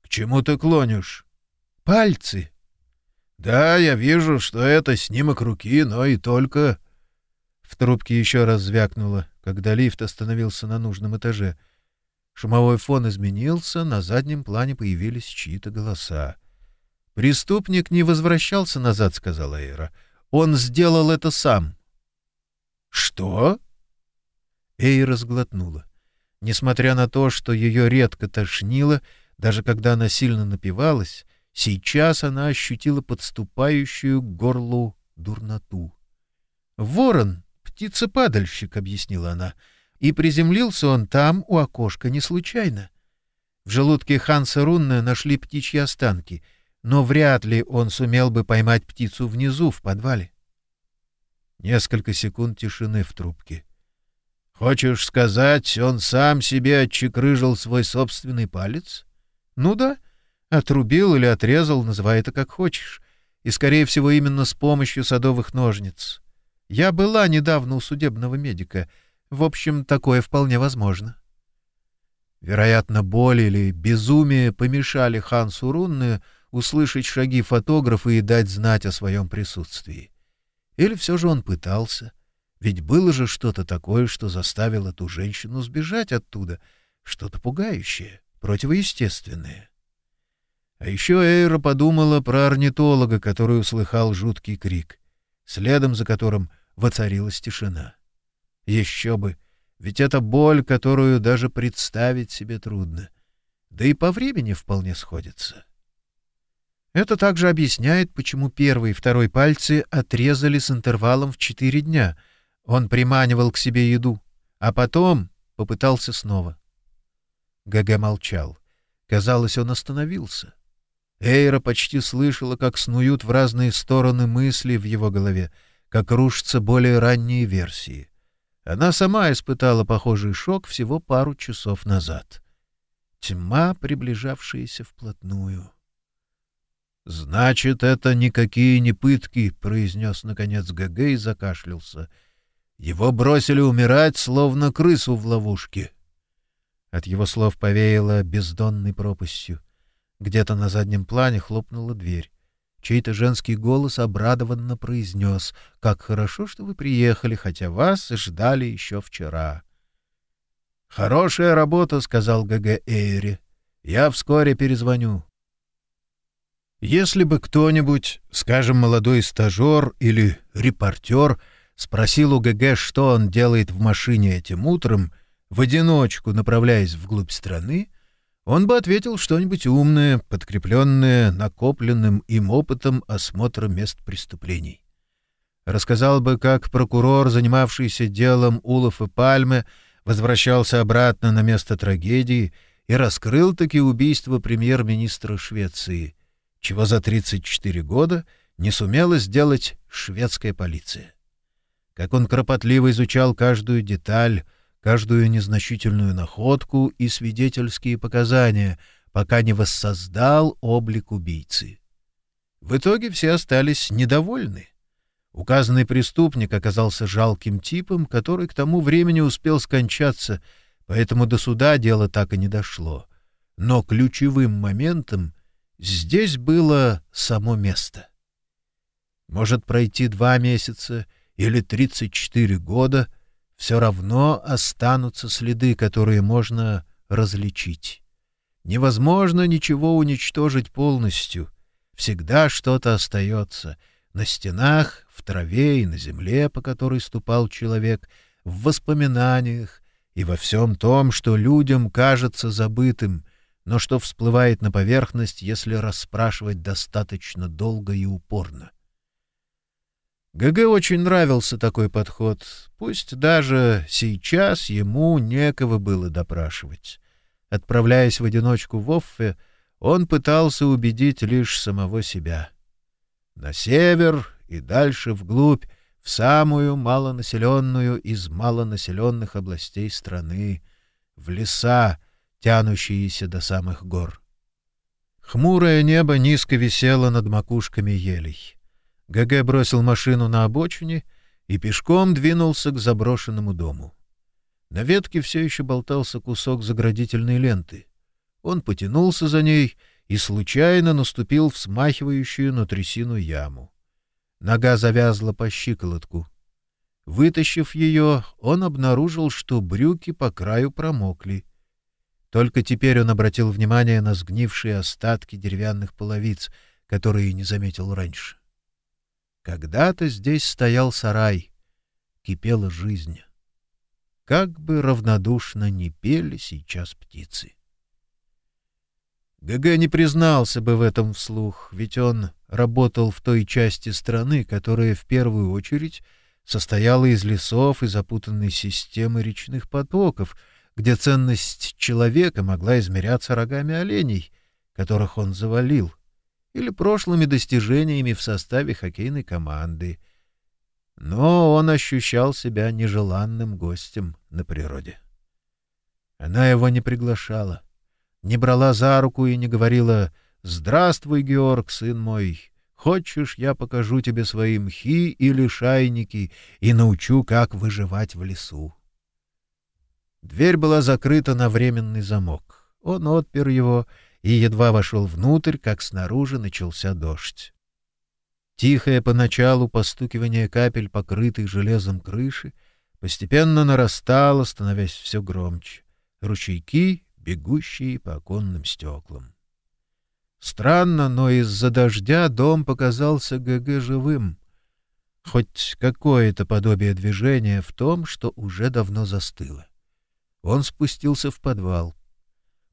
S1: «К чему ты клонишь?» «Пальцы». «Да, я вижу, что это снимок руки, но и только...» В трубке еще раз звякнуло когда лифт остановился на нужном этаже. Шумовой фон изменился, на заднем плане появились чьи-то голоса. «Преступник не возвращался назад», — сказала Эйра. «Он сделал это сам». «Что?» Эйра сглотнула. Несмотря на то, что ее редко тошнило, даже когда она сильно напивалась, сейчас она ощутила подступающую к горлу дурноту. «Ворон, птица-падальщик», — объяснила она, — «и приземлился он там, у окошка, не случайно. В желудке Ханса Рунна нашли птичьи останки, но вряд ли он сумел бы поймать птицу внизу, в подвале». Несколько секунд тишины в трубке. Хочешь сказать, он сам себе отчекрыжил свой собственный палец? Ну да, отрубил или отрезал, называй это как хочешь. И, скорее всего, именно с помощью садовых ножниц. Я была недавно у судебного медика. В общем, такое вполне возможно. Вероятно, боль или безумие помешали Хансу Рунне услышать шаги фотографа и дать знать о своем присутствии. Или все же он пытался. Ведь было же что-то такое, что заставило ту женщину сбежать оттуда, что-то пугающее, противоестественное. А еще Эйра подумала про орнитолога, который услыхал жуткий крик, следом за которым воцарилась тишина. Еще бы, ведь это боль, которую даже представить себе трудно. Да и по времени вполне сходится. Это также объясняет, почему первый и второй пальцы отрезали с интервалом в четыре дня — он приманивал к себе еду, а потом попытался снова. ГГ молчал. Казалось, он остановился. Эйра почти слышала, как снуют в разные стороны мысли в его голове, как рушатся более ранние версии. Она сама испытала похожий шок всего пару часов назад. Тьма, приближавшаяся вплотную. «Значит, это никакие не пытки», — произнес, наконец, ГГ и закашлялся — его бросили умирать, словно крысу в ловушке. От его слов повеяло бездонной пропастью. Где-то на заднем плане хлопнула дверь. Чей-то женский голос обрадованно произнес, «Как хорошо, что вы приехали, хотя вас ждали еще вчера». «Хорошая работа», — сказал ГГ Эйри. «Я вскоре перезвоню». Если бы кто-нибудь, скажем, молодой стажер или репортер, — спросил у ГГ, что он делает в машине этим утром, в одиночку направляясь вглубь страны, он бы ответил что-нибудь умное, подкрепленное накопленным им опытом осмотра мест преступлений. Рассказал бы, как прокурор, занимавшийся делом Улов и Пальмы, возвращался обратно на место трагедии и раскрыл таки убийство премьер-министра Швеции, чего за 34 года не сумела сделать шведская полиция как он кропотливо изучал каждую деталь, каждую незначительную находку и свидетельские показания, пока не воссоздал облик убийцы. В итоге все остались недовольны. Указанный преступник оказался жалким типом, который к тому времени успел скончаться, поэтому до суда дело так и не дошло. Но ключевым моментом здесь было само место. Может пройти два месяца — или 34 года, все равно останутся следы, которые можно различить. Невозможно ничего уничтожить полностью. Всегда что-то остается. На стенах, в траве и на земле, по которой ступал человек, в воспоминаниях и во всем том, что людям кажется забытым, но что всплывает на поверхность, если расспрашивать достаточно долго и упорно. ГГ очень нравился такой подход, пусть даже сейчас ему некого было допрашивать. Отправляясь в одиночку в Оффе, он пытался убедить лишь самого себя. На север и дальше вглубь, в самую малонаселенную из малонаселенных областей страны, в леса, тянущиеся до самых гор. Хмурое небо низко висело над макушками елей. ГГ бросил машину на обочине и пешком двинулся к заброшенному дому. На ветке все еще болтался кусок заградительной ленты. Он потянулся за ней и случайно наступил в смахивающую на трясину яму. Нога завязла по щиколотку. Вытащив ее, он обнаружил, что брюки по краю промокли. Только теперь он обратил внимание на сгнившие остатки деревянных половиц — которые не заметил раньше. Когда-то здесь стоял сарай, кипела жизнь. Как бы равнодушно не пели сейчас птицы. ГГ не признался бы в этом вслух, ведь он работал в той части страны, которая в первую очередь состояла из лесов и запутанной системы речных потоков, где ценность человека могла измеряться рогами оленей, которых он завалил, или прошлыми достижениями в составе хоккейной команды. Но он ощущал себя нежеланным гостем на природе. Она его не приглашала не брала за руку и не говорила «Здравствуй, Георг, сын мой! Хочешь, я покажу тебе свои мхи или шайники и научу, как выживать в лесу?» Дверь была закрыта на временный замок. Он отпер его и едва вошел внутрь, как снаружи начался дождь. Тихое поначалу постукивание капель, покрытых железом крыши, постепенно нарастало, становясь все громче. Ручейки бегущие по оконным стеклам. Странно, но из-за дождя дом показался ГГ живым. Хоть какое-то подобие движения в том, что уже давно застыло. Он спустился в подвал.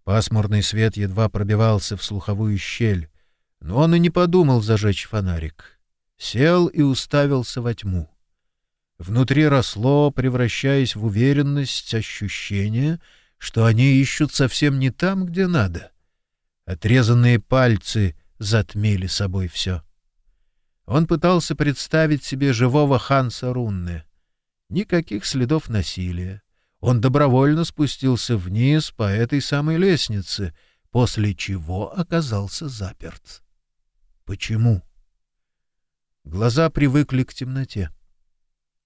S1: Пасмурный свет едва пробивался в слуховую щель, но он и не подумал зажечь фонарик. Сел и уставился во тьму. Внутри росло, превращаясь в уверенность, ощущение — что они ищут совсем не там, где надо. Отрезанные пальцы затмили собой все. Он пытался представить себе живого Ханса Рунне. Никаких следов насилия. Он добровольно спустился вниз по этой самой лестнице, после чего оказался заперт. Почему? Глаза привыкли к темноте.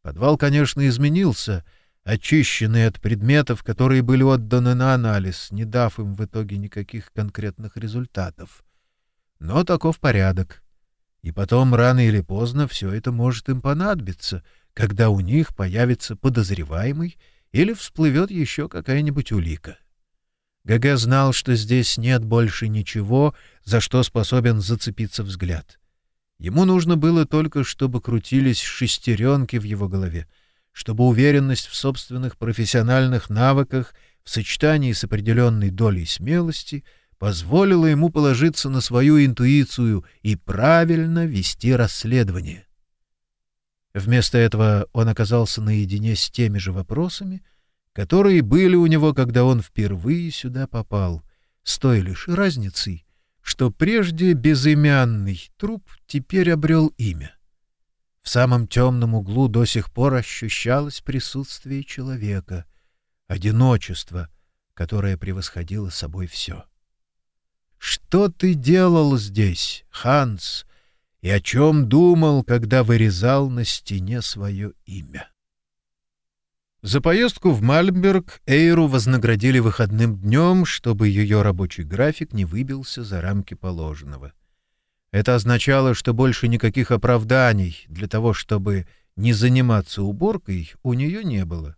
S1: Подвал, конечно, изменился — очищенные от предметов, которые были отданы на анализ, не дав им в итоге никаких конкретных результатов. Но таков порядок. И потом, рано или поздно, все это может им понадобиться, когда у них появится подозреваемый или всплывет еще какая-нибудь улика. ГГ знал, что здесь нет больше ничего, за что способен зацепиться взгляд. Ему нужно было только, чтобы крутились шестеренки в его голове — чтобы уверенность в собственных профессиональных навыках в сочетании с определенной долей смелости позволила ему положиться на свою интуицию и правильно вести расследование. Вместо этого он оказался наедине с теми же вопросами, которые были у него, когда он впервые сюда попал, с той лишь разницей, что прежде безымянный труп теперь обрел имя. В самом темном углу до сих пор ощущалось присутствие человека, одиночество, которое превосходило собой все. «Что ты делал здесь, Ханс, и о чем думал, когда вырезал на стене свое имя?» За поездку в Мальмберг Эйру вознаградили выходным днем, чтобы ее рабочий график не выбился за рамки положенного. Это означало, что больше никаких оправданий для того, чтобы не заниматься уборкой, у нее не было.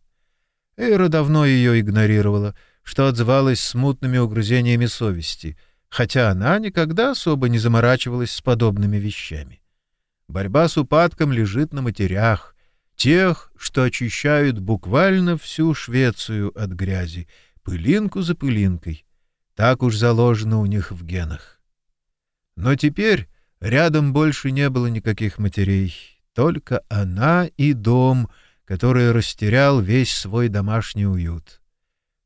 S1: Эйра давно ее игнорировала, что отзывалось смутными угрызениями совести, хотя она никогда особо не заморачивалась с подобными вещами. Борьба с упадком лежит на матерях, тех, что очищают буквально всю Швецию от грязи, пылинку за пылинкой. Так уж заложено у них в генах. Но теперь рядом больше не было никаких матерей, только она и дом, который растерял весь свой домашний уют.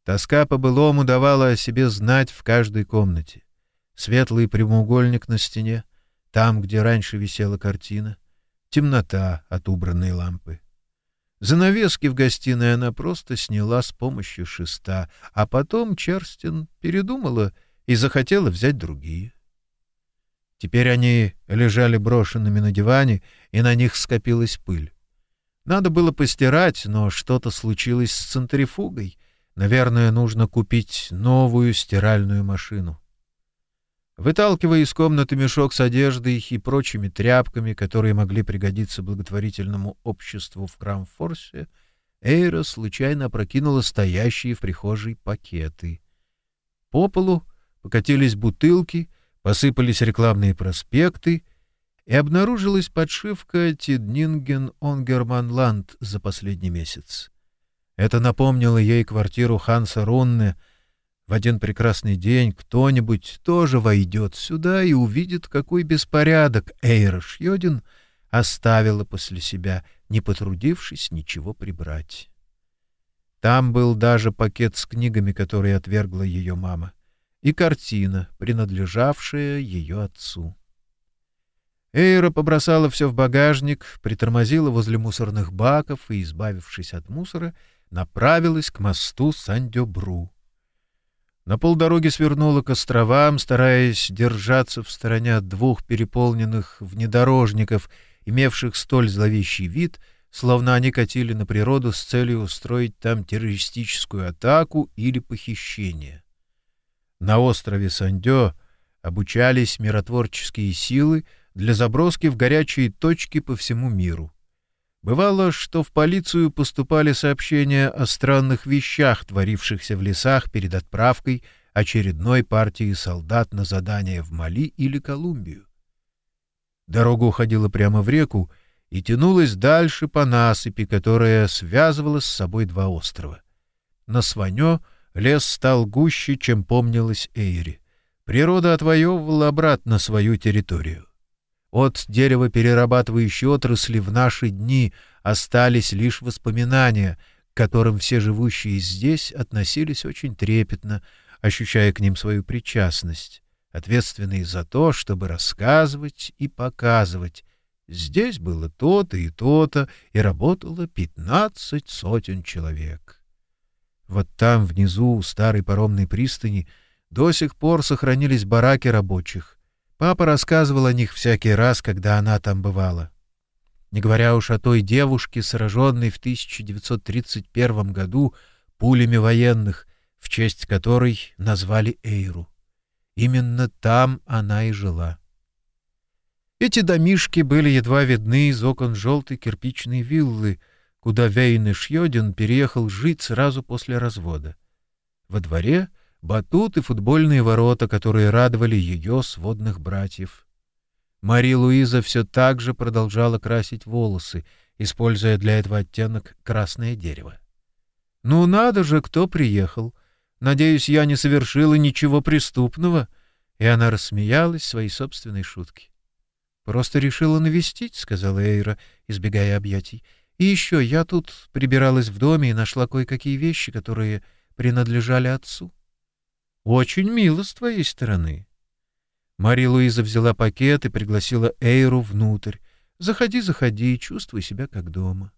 S1: Тоска по-былому давала о себе знать в каждой комнате. Светлый прямоугольник на стене, там, где раньше висела картина, темнота от убранной лампы. Занавески в гостиной она просто сняла с помощью шеста, а потом Черстин передумала и захотела взять другие. Теперь они лежали брошенными на диване, и на них скопилась пыль. Надо было постирать, но что-то случилось с центрифугой. Наверное, нужно купить новую стиральную машину. Выталкивая из комнаты мешок с одеждой и прочими тряпками, которые могли пригодиться благотворительному обществу в Крамфорсе, Эйра случайно опрокинула стоящие в прихожей пакеты. По полу покатились бутылки — Посыпались рекламные проспекты, и обнаружилась подшивка «Тиднинген Онгерманланд» за последний месяц. Это напомнило ей квартиру Ханса Ронне. В один прекрасный день кто-нибудь тоже войдет сюда и увидит, какой беспорядок Эйра Шьодин оставила после себя, не потрудившись ничего прибрать. Там был даже пакет с книгами, которые отвергла ее мама и картина, принадлежавшая ее отцу. Эйра побросала все в багажник, притормозила возле мусорных баков и, избавившись от мусора, направилась к мосту Сандёбру. На полдороги свернула к островам, стараясь держаться в стороне от двух переполненных внедорожников, имевших столь зловещий вид, словно они катили на природу с целью устроить там террористическую атаку или похищение. На острове Сандё обучались миротворческие силы для заброски в горячие точки по всему миру. Бывало, что в полицию поступали сообщения о странных вещах, творившихся в лесах перед отправкой очередной партии солдат на задание в Мали или Колумбию. Дорога уходила прямо в реку и тянулась дальше по насыпи, которая связывала с собой два острова. На Сванё — Лес стал гуще, чем помнилось Эйри. Природа отвоевывала обратно свою территорию. От деревоперерабатывающей отрасли в наши дни остались лишь воспоминания, к которым все живущие здесь относились очень трепетно, ощущая к ним свою причастность, ответственные за то, чтобы рассказывать и показывать. Здесь было то-то и то-то, и работало пятнадцать сотен человек. Вот там, внизу, у старой паромной пристани, до сих пор сохранились бараки рабочих. Папа рассказывал о них всякий раз, когда она там бывала. Не говоря уж о той девушке, сраженной в 1931 году пулями военных, в честь которой назвали Эйру. Именно там она и жила. Эти домишки были едва видны из окон желтой кирпичной виллы — куда Вейн Шьодин переехал жить сразу после развода. Во дворе — батут и футбольные ворота, которые радовали ее сводных братьев. Мария Луиза все так же продолжала красить волосы, используя для этого оттенок красное дерево. «Ну надо же, кто приехал! Надеюсь, я не совершила ничего преступного!» И она рассмеялась своей собственной шутке. «Просто решила навестить», — сказала Эйра, избегая объятий. И еще я тут прибиралась в доме и нашла кое-какие вещи, которые принадлежали отцу. Очень мило с твоей стороны. Мария Луиза взяла пакет и пригласила Эйру внутрь. Заходи, заходи, чувствуй себя как дома.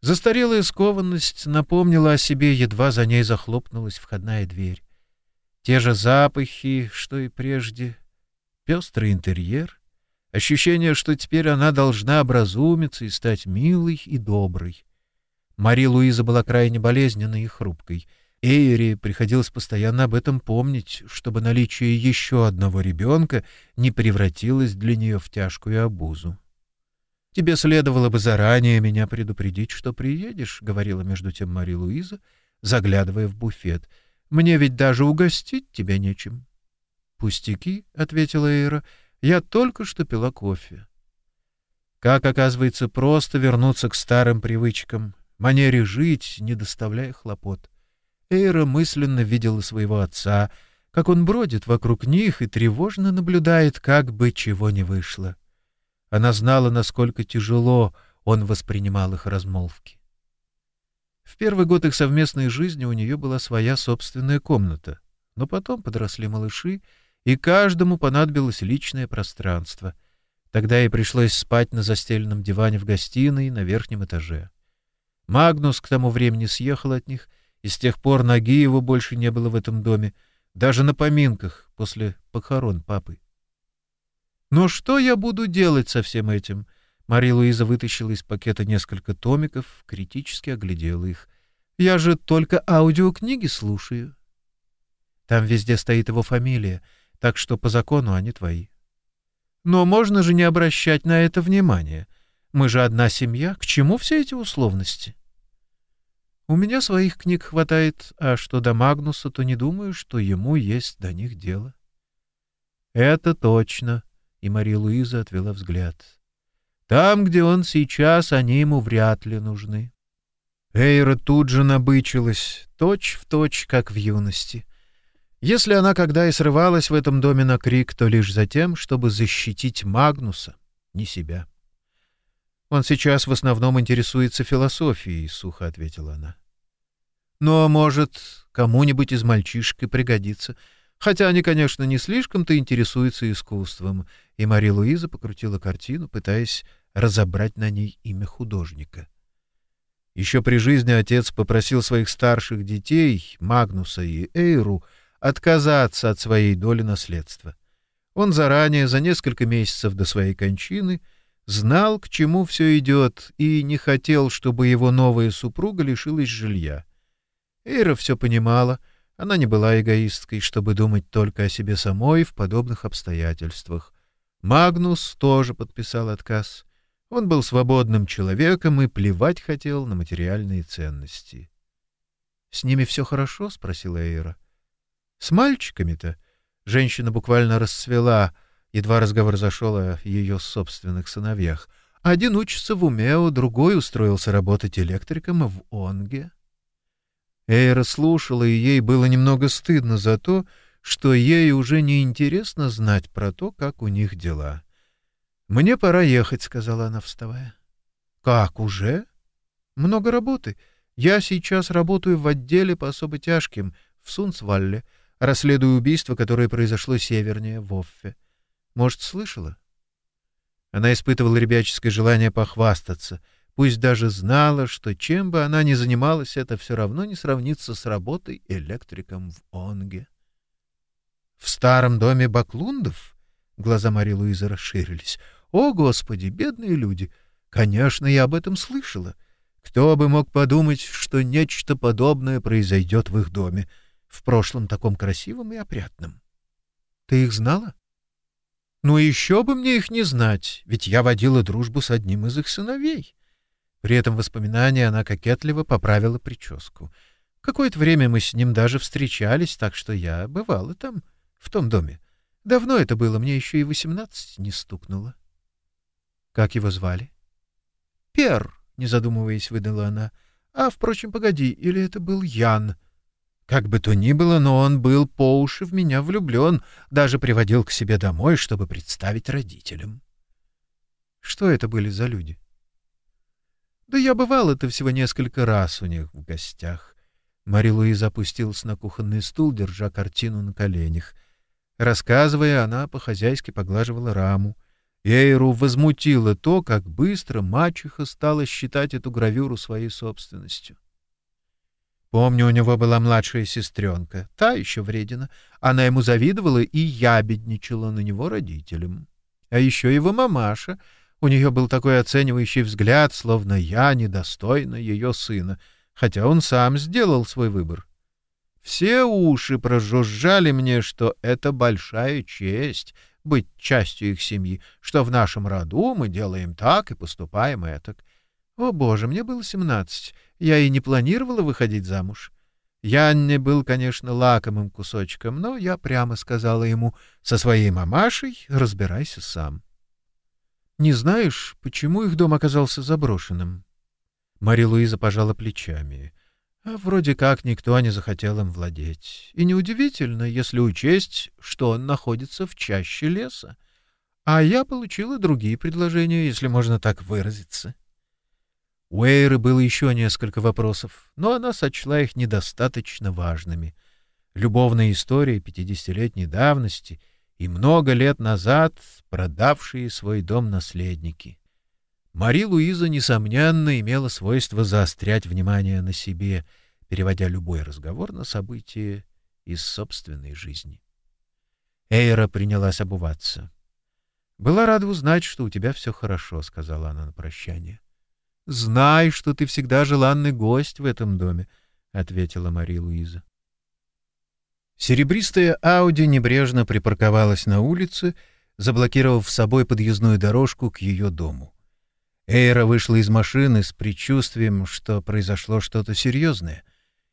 S1: Застарелая скованность напомнила о себе, едва за ней захлопнулась входная дверь. Те же запахи, что и прежде, пестрый интерьер, Ощущение, что теперь она должна образумиться и стать милой и доброй. Мари Луиза была крайне болезненной и хрупкой. Эйри приходилось постоянно об этом помнить, чтобы наличие еще одного ребенка не превратилось для нее в тяжкую обузу. «Тебе следовало бы заранее меня предупредить, что приедешь», — говорила между тем Мари Луиза, заглядывая в буфет. «Мне ведь даже угостить тебя нечем». «Пустяки», — ответила Эйра, — я только что пила кофе. Как оказывается, просто вернуться к старым привычкам, манере жить, не доставляя хлопот. Эйра мысленно видела своего отца, как он бродит вокруг них и тревожно наблюдает, как бы чего не вышло. Она знала, насколько тяжело он воспринимал их размолвки. В первый год их совместной жизни у нее была своя собственная комната, но потом подросли малыши, и каждому понадобилось личное пространство. Тогда ей пришлось спать на застеленном диване в гостиной на верхнем этаже. Магнус к тому времени съехал от них, и с тех пор ноги его больше не было в этом доме, даже на поминках после похорон папы. «Но что я буду делать со всем этим?» Мария Луиза вытащила из пакета несколько томиков, критически оглядела их. «Я же только аудиокниги слушаю». Там везде стоит его фамилия — так что по закону они твои. Но можно же не обращать на это внимания. Мы же одна семья, к чему все эти условности? У меня своих книг хватает, а что до Магнуса, то не думаю, что ему есть до них дело. Это точно. И Мария Луиза отвела взгляд. Там, где он сейчас, они ему вряд ли нужны. Эйра тут же набычилась, точь в точь, как в юности. Если она когда и срывалась в этом доме на крик, то лишь за тем, чтобы защитить Магнуса, не себя. «Он сейчас в основном интересуется философией», — сухо ответила она. «Но, может, кому-нибудь из мальчишек и пригодится. Хотя они, конечно, не слишком-то интересуются искусством». И Мария Луиза покрутила картину, пытаясь разобрать на ней имя художника. Еще при жизни отец попросил своих старших детей, Магнуса и Эйру, отказаться от своей доли наследства. Он заранее, за несколько месяцев до своей кончины, знал, к чему все идет, и не хотел, чтобы его новая супруга лишилась жилья. Эйра все понимала, она не была эгоисткой, чтобы думать только о себе самой в подобных обстоятельствах. Магнус тоже подписал отказ. Он был свободным человеком и плевать хотел на материальные ценности. — С ними все хорошо? — спросила Эйра. — С мальчиками-то? Женщина буквально расцвела, едва разговор зашел о ее собственных сыновьях. Один учится в Умео, другой устроился работать электриком в Онге. Эйра слушала, и ей было немного стыдно за то, что ей уже не интересно знать про то, как у них дела. «Мне пора ехать», — сказала она, вставая. «Как, уже?» «Много работы. Я сейчас работаю в отделе по особо тяжким, в Сунцвалле, расследую убийство, которое произошло севернее, в Оффе. Может, слышала?» Она испытывала ребяческое желание похвастаться, пусть даже знала, что чем бы она ни занималась, это все равно не сравнится с работой электриком в Онге. «В старом доме Баклундов?» Глаза Марии Луизы расширились. О, Господи, бедные люди! Конечно, я об этом слышала. Кто бы мог подумать, что нечто подобное произойдет в их доме, в прошлом таком красивом и опрятном. Ты их знала? Ну, еще бы мне их не знать, ведь я водила дружбу с одним из их сыновей. При этом воспоминании она кокетливо поправила прическу. Какое-то время мы с ним даже встречались, так что я бывала там, в том доме. Давно это было, мне еще и восемнадцать не стукнуло. Как его звали? Пер, не задумываясь, выдала она. А, впрочем, погоди, или это был Ян? Как бы то ни было, но он был по уши в меня влюблен, даже приводил к себе домой, чтобы представить родителям. Что это были за люди? Да я бывал это всего несколько раз у них в гостях. Мари Луиза опустилась на кухонный стул, держа картину на коленях. Рассказывая, она по-хозяйски поглаживала раму. Эйру возмутило то, как быстро мачеха стала считать эту гравюру своей собственностью. Помню, у него была младшая сестренка, та еще вредина. Она ему завидовала и ябедничала на него родителям. А еще его мамаша. У нее был такой оценивающий взгляд, словно я недостойна ее сына, хотя он сам сделал свой выбор. Все уши прожужжали мне, что это большая честь — быть частью их семьи, что в нашем роду мы делаем так и поступаем этак. О, боже, мне было семнадцать, я и не планировала выходить замуж. Янне был, конечно, лакомым кусочком, но я прямо сказала ему, со своей мамашей разбирайся сам. Не знаешь, почему их дом оказался заброшенным? Мария Луиза пожала плечами. А вроде как никто не захотел им владеть. И неудивительно, если учесть, что он находится в чаще леса. А я получила другие предложения, если можно так выразиться. У Эйры было еще несколько вопросов, но она сочла их недостаточно важными. Любовная история пятидесятилетней давности и много лет назад продавшие свой дом наследники. Мари Луиза, несомненно, имела свойство заострять внимание на себе, переводя любой разговор на события из собственной жизни. Эйра принялась обуваться. «Была рада узнать, что у тебя все хорошо», — сказала она на прощание. «Знай, что ты всегда желанный гость в этом доме», — ответила Мари Луиза. Серебристая Ауди небрежно припарковалась на улице, заблокировав собой подъездную дорожку к ее дому. Эйра вышла из машины с предчувствием, что произошло что-то серьезное.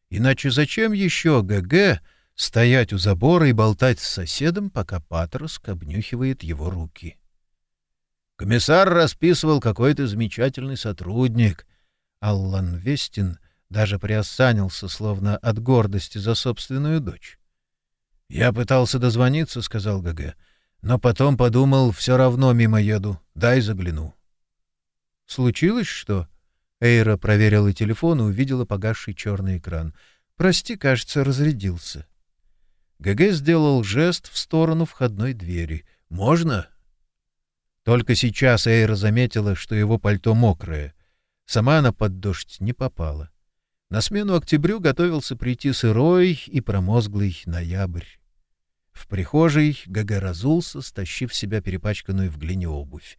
S1: Иначе зачем еще ГГ стоять у забора и болтать с соседом, пока Патроск обнюхивает его руки. Комиссар расписывал какой-то замечательный сотрудник. Аллан Вестин даже приосанился, словно от гордости за собственную дочь. «Я пытался дозвониться», — сказал ГГ, — «но потом подумал, все равно мимо еду, дай загляну». «Случилось что?» Эйра проверила телефон и увидела погасший черный экран. «Прости, кажется, разрядился». ГГ сделал жест в сторону входной двери. «Можно?» Только сейчас Эйра заметила, что его пальто мокрое. Сама она под дождь не попала. На смену октябрю готовился прийти сырой и промозглый ноябрь. В прихожей ГГ разулся, стащив себя перепачканную в глине обувь.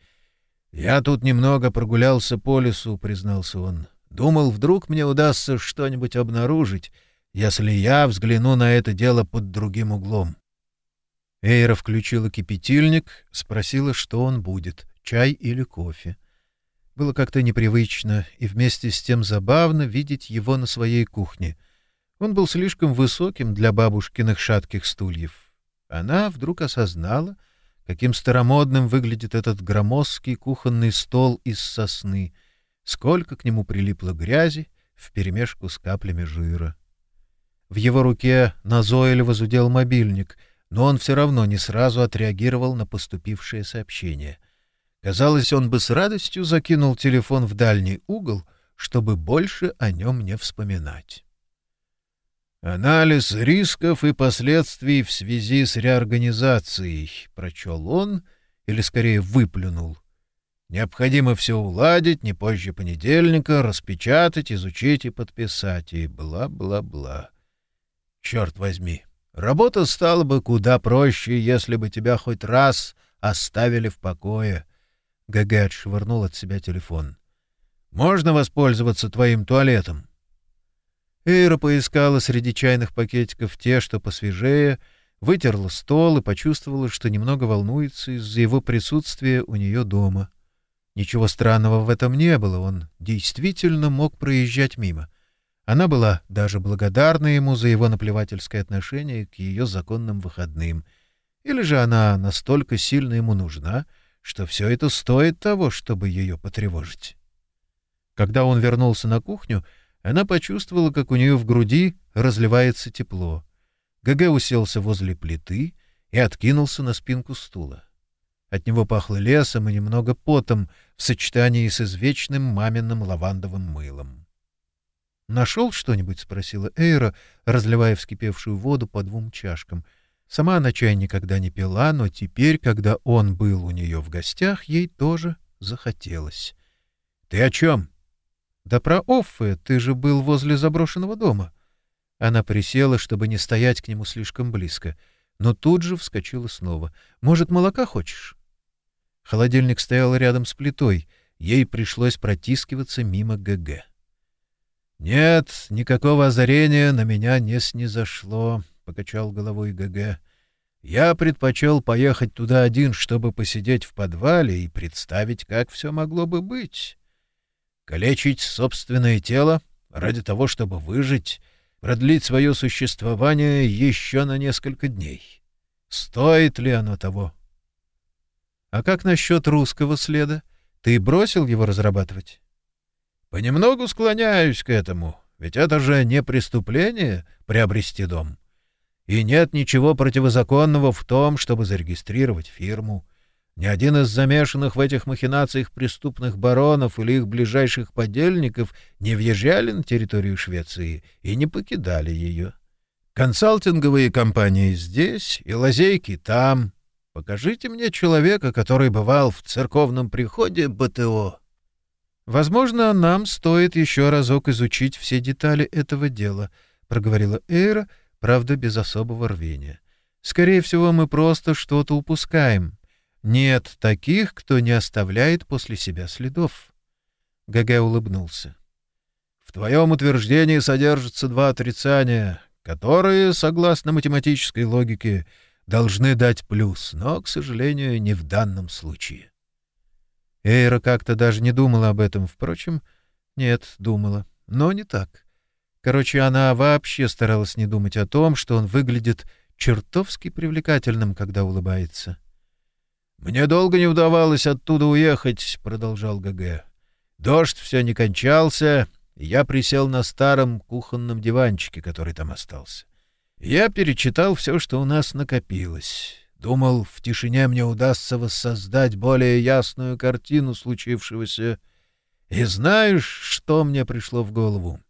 S1: «Я тут немного прогулялся по лесу», — признался он. «Думал, вдруг мне удастся что-нибудь обнаружить, если я взгляну на это дело под другим углом. Эйра включила кипятильник, спросила, что он будет, чай или кофе. Было как-то непривычно и вместе с тем забавно видеть его на своей кухне. Он был слишком высоким для бабушкиных шатких стульев. Она вдруг осознала, каким старомодным выглядит этот громоздкий кухонный стол из сосны, сколько к нему прилипло грязи вперемешку с каплями жира. В его руке назойливо зудел мобильник, но он все равно не сразу отреагировал на поступившее сообщение. Казалось, он бы с радостью закинул телефон в дальний угол, чтобы больше о нем не вспоминать. «Анализ рисков и последствий в связи с реорганизацией», — прочел он, или скорее выплюнул. «Необходимо все уладить не позже понедельника, распечатать, изучить и подписать, и бла-бла-бла». Черт возьми, работа стала бы куда проще, если бы тебя хоть раз оставили в покое. ГГ отшвырнул от себя телефон. «Можно воспользоваться твоим туалетом?» Эйра поискала среди чайных пакетиков те, что посвежее, вытерла стол и почувствовала, что немного волнуется из-за его присутствия у нее дома. Ничего странного в этом не было, он действительно мог проезжать мимо — она была даже благодарна ему за его наплевательское отношение к ее законным выходным. Или же она настолько сильно ему нужна, что все это стоит того, чтобы ее потревожить. Когда он вернулся на кухню, она почувствовала, как у нее в груди разливается тепло. ГГ уселся возле плиты и откинулся на спинку стула. От него пахло лесом и немного потом в сочетании с извечным маминым лавандовым мылом. «Нашел что-нибудь?» — спросила Эйра, разливая вскипевшую воду по двум чашкам. Сама она чай никогда не пила, но теперь, когда он был у нее в гостях, ей тоже захотелось. «Ты о чем?» «Да про Оффе. Ты же был возле заброшенного дома». Она присела, чтобы не стоять к нему слишком близко, но тут же вскочила снова. «Может, молока хочешь?» Холодильник стоял рядом с плитой. Ей пришлось протискиваться мимо ГГ. «Нет, никакого озарения на меня не снизошло», — покачал головой ГГ. «Я предпочел поехать туда один, чтобы посидеть в подвале и представить, как все могло бы быть. Калечить собственное тело ради того, чтобы выжить, продлить свое существование еще на несколько дней. Стоит ли оно того?» «А как насчет русского следа? Ты бросил его разрабатывать?» Понемногу склоняюсь к этому, ведь это же не преступление приобрести дом. И нет ничего противозаконного в том, чтобы зарегистрировать фирму. Ни один из замешанных в этих махинациях преступных баронов или их ближайших подельников не въезжали на территорию Швеции и не покидали ее. Консалтинговые компании здесь и лазейки там. Покажите мне человека, который бывал в церковном приходе БТО «Возможно, нам стоит еще разок изучить все детали этого дела», — проговорила Эйра, правда, без особого рвения. «Скорее всего, мы просто что-то упускаем. Нет таких, кто не оставляет после себя следов». ГГ улыбнулся. «В твоем утверждении содержатся два отрицания, которые, согласно математической логике, должны дать плюс, но, к сожалению, не в данном случае. Эйра как-то даже не думала об этом. Впрочем, нет, думала. Но не так. Короче, она вообще старалась не думать о том, что он выглядит чертовски привлекательным, когда улыбается. «Мне долго не удавалось оттуда уехать», — продолжал ГГ. «Дождь все не кончался, и я присел на старом кухонном диванчике, который там остался. Я перечитал все, что у нас накопилось. Думал, в тишине мне удастся воссоздать более ясную картину случившегося. И знаешь, что мне пришло в голову?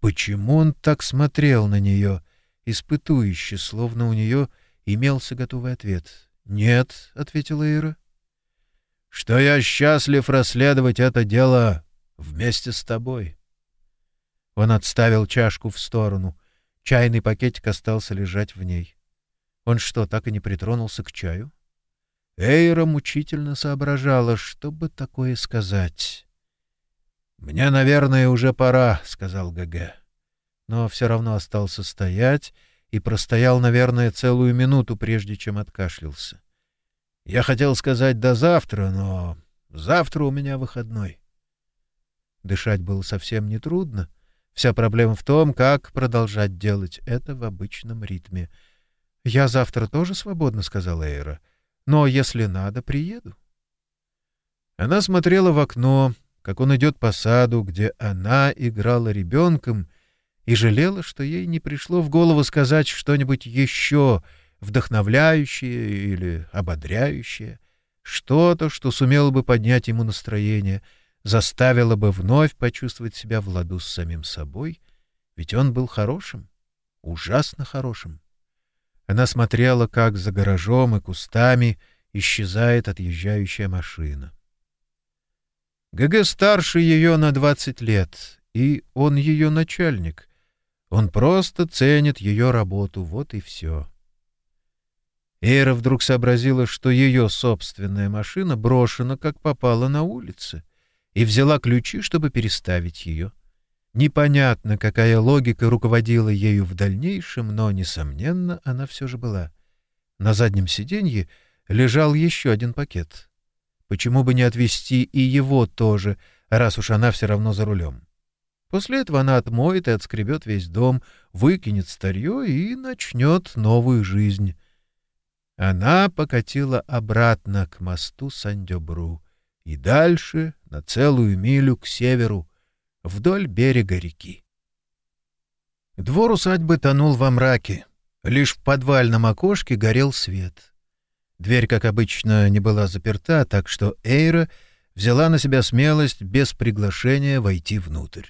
S1: Почему он так смотрел на нее, испытующе, словно у нее имелся готовый ответ? «Нет», — ответила Ира. «Что я счастлив расследовать это дело вместе с тобой». Он отставил чашку в сторону. Чайный пакетик остался лежать в ней. Он что, так и не притронулся к чаю? Эйра мучительно соображала, что бы такое сказать. «Мне, наверное, уже пора», — сказал ГГ. Но все равно остался стоять и простоял, наверное, целую минуту, прежде чем откашлялся. «Я хотел сказать до завтра, но завтра у меня выходной». Дышать было совсем нетрудно. Вся проблема в том, как продолжать делать это в обычном ритме — «Я завтра тоже свободна», — сказала Эйра. «Но если надо, приеду». Она смотрела в окно, как он идет по саду, где она играла ребенком, и жалела, что ей не пришло в голову сказать что-нибудь еще вдохновляющее или ободряющее, что-то, что сумело бы поднять ему настроение, заставило бы вновь почувствовать себя в ладу с самим собой, ведь он был хорошим, ужасно хорошим. Она смотрела, как за гаражом и кустами исчезает отъезжающая машина. ГГ старше ее на двадцать лет, и он ее начальник. Он просто ценит ее работу, вот и все. Эра вдруг сообразила, что ее собственная машина брошена, как попала на улице, и взяла ключи, чтобы переставить ее. Непонятно, какая логика руководила ею в дальнейшем, но, несомненно, она все же была. На заднем сиденье лежал еще один пакет. Почему бы не отвезти и его тоже, раз уж она все равно за рулем? После этого она отмоет и отскребет весь дом, выкинет старье и начнет новую жизнь. Она покатила обратно к мосту Сандёбру и дальше на целую милю к северу, вдоль берега реки. Двор усадьбы тонул во мраке. Лишь в подвальном окошке горел свет. Дверь, как обычно, не была заперта, так что Эйра взяла на себя смелость без приглашения войти внутрь.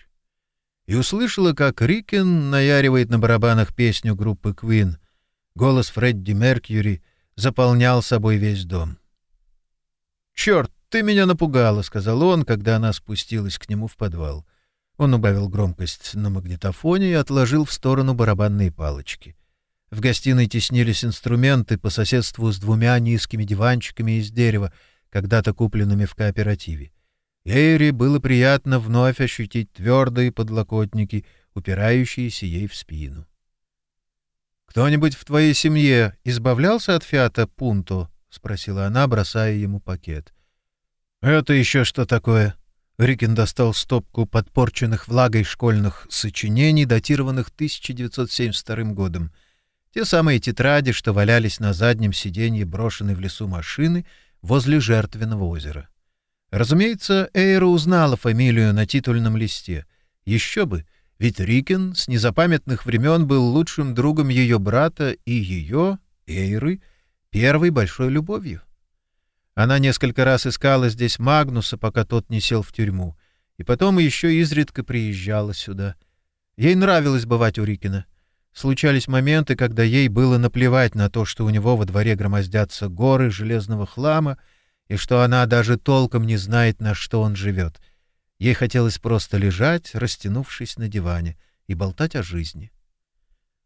S1: И услышала, как Рикен наяривает на барабанах песню группы Квин. Голос Фредди Меркьюри заполнял собой весь дом. «Черт, ты меня напугала», — сказал он, когда она спустилась к нему в подвал. Он убавил громкость на магнитофоне и отложил в сторону барабанные палочки. В гостиной теснились инструменты по соседству с двумя низкими диванчиками из дерева, когда-то купленными в кооперативе. Эйри было приятно вновь ощутить твердые подлокотники, упирающиеся ей в спину. «Кто-нибудь в твоей семье избавлялся от фиата Пунто?» — спросила она, бросая ему пакет. «Это еще что такое?» Рикин достал стопку подпорченных влагой школьных сочинений, датированных 1972 годом. Те самые тетради, что валялись на заднем сиденье брошенной в лесу машины возле жертвенного озера. Разумеется, Эйра узнала фамилию на титульном листе. Еще бы, ведь Рикин с незапамятных времен был лучшим другом ее брата и ее, Эйры, первой большой любовью. Она несколько раз искала здесь Магнуса, пока тот не сел в тюрьму, и потом еще изредка приезжала сюда. Ей нравилось бывать у Рикина. Случались моменты, когда ей было наплевать на то, что у него во дворе громоздятся горы железного хлама, и что она даже толком не знает, на что он живет. Ей хотелось просто лежать, растянувшись на диване, и болтать о жизни.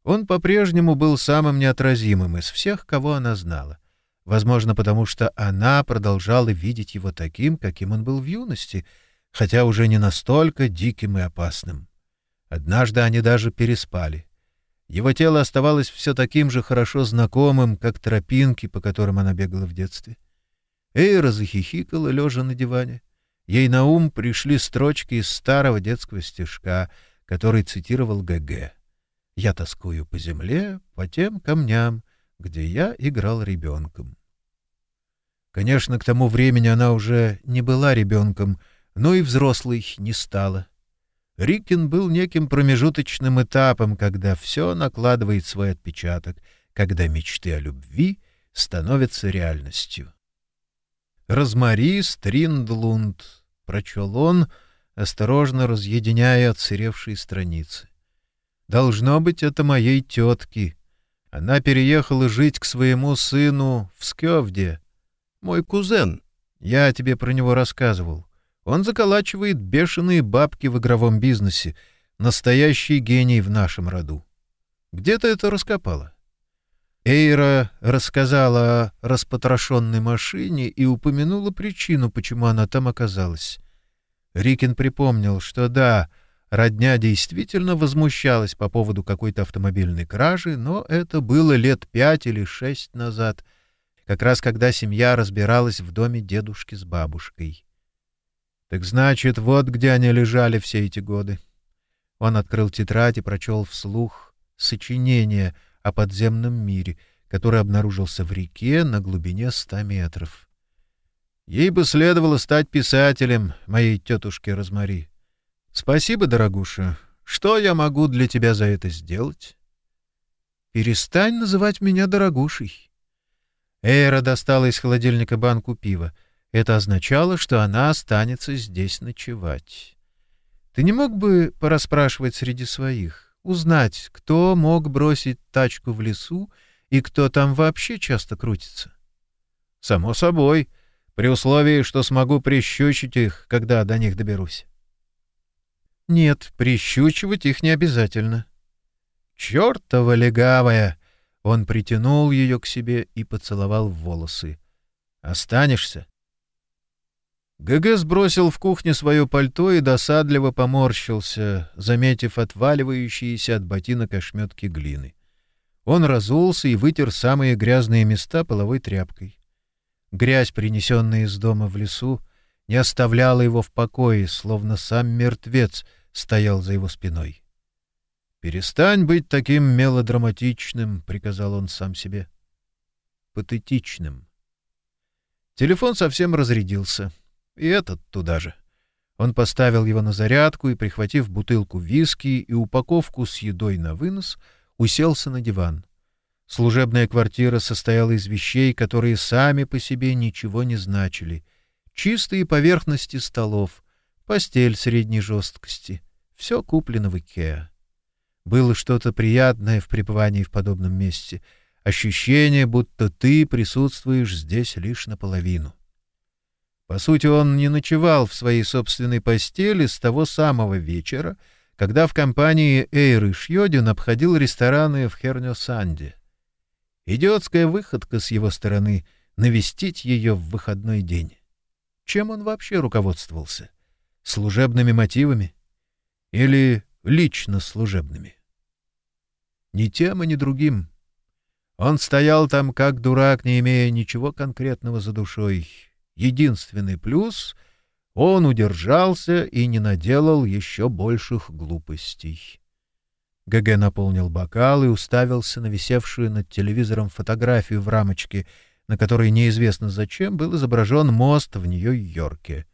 S1: Он по-прежнему был самым неотразимым из всех, кого она знала. Возможно, потому что она продолжала видеть его таким, каким он был в юности, хотя уже не настолько диким и опасным. Однажды они даже переспали. Его тело оставалось все таким же хорошо знакомым, как тропинки, по которым она бегала в детстве. Эйра захихикала, лежа на диване. Ей на ум пришли строчки из старого детского стишка, который цитировал ГГ. «Я тоскую по земле, по тем камням, где я играл ребенком». Конечно, к тому времени она уже не была ребенком, но и взрослой не стала. Рикин был неким промежуточным этапом, когда все накладывает свой отпечаток, когда мечты о любви становятся реальностью. «Розмари Стриндлунд», — прочел он, осторожно разъединяя отсыревшие страницы. «Должно быть, это моей тетки. Она переехала жить к своему сыну в Скевде. Мой кузен. Я тебе про него рассказывал. Он заколачивает бешеные бабки в игровом бизнесе. Настоящий гений в нашем роду. Где ты это раскопала?» Эйра рассказала о распотрошенной машине и упомянула причину, почему она там оказалась. Рикин припомнил, что да, родня действительно возмущалась по поводу какой-то автомобильной кражи, но это было лет пять или шесть назад, как раз когда семья разбиралась в доме дедушки с бабушкой. Так значит, вот где они лежали все эти годы. Он открыл тетрадь и прочел вслух сочинение — о подземном мире, который обнаружился в реке на глубине ста метров. Ей бы следовало стать писателем, моей тетушке Розмари. Спасибо, дорогуша. Что я могу для тебя за это сделать? Перестань называть меня дорогушей. Эйра достала из холодильника банку пива. Это означало, что она останется здесь ночевать. Ты не мог бы пораспрашивать среди своих? Узнать, кто мог бросить тачку в лесу и кто там вообще часто крутится. Само собой, при условии, что смогу прищучить их, когда до них доберусь. Нет, прищучивать их не обязательно. Чёртова легавая! Он притянул ее к себе и поцеловал в волосы. Останешься? ГГ сбросил в кухне свое пальто и досадливо поморщился, заметив отваливающиеся от ботинок ошметки глины. Он разулся и вытер самые грязные места половой тряпкой. Грязь, принесенная из дома в лесу, не оставляла его в покое, словно сам мертвец стоял за его спиной. «Перестань быть таким мелодраматичным», — приказал он сам себе. «Патетичным». Телефон совсем разрядился. И этот туда же. Он поставил его на зарядку и, прихватив бутылку виски и упаковку с едой на вынос, уселся на диван. Служебная квартира состояла из вещей, которые сами по себе ничего не значили. Чистые поверхности столов, постель средней жесткости. Все куплено в Икеа. Было что-то приятное в пребывании в подобном месте. Ощущение, будто ты присутствуешь здесь лишь наполовину. По сути, он не ночевал в своей собственной постели с того самого вечера, когда в компании Эйры Шьодин обходил рестораны в Хернё-Санде. Идиотская выходка с его стороны — навестить ее в выходной день. Чем он вообще руководствовался? Служебными мотивами? Или лично служебными? Ни тем ни другим. Он стоял там как дурак, не имея ничего конкретного за душой, Единственный плюс — он удержался и не наделал еще больших глупостей. ГГ наполнил бокал и уставился на висевшую над телевизором фотографию в рамочке, на которой неизвестно зачем был изображен мост в Нью-Йорке.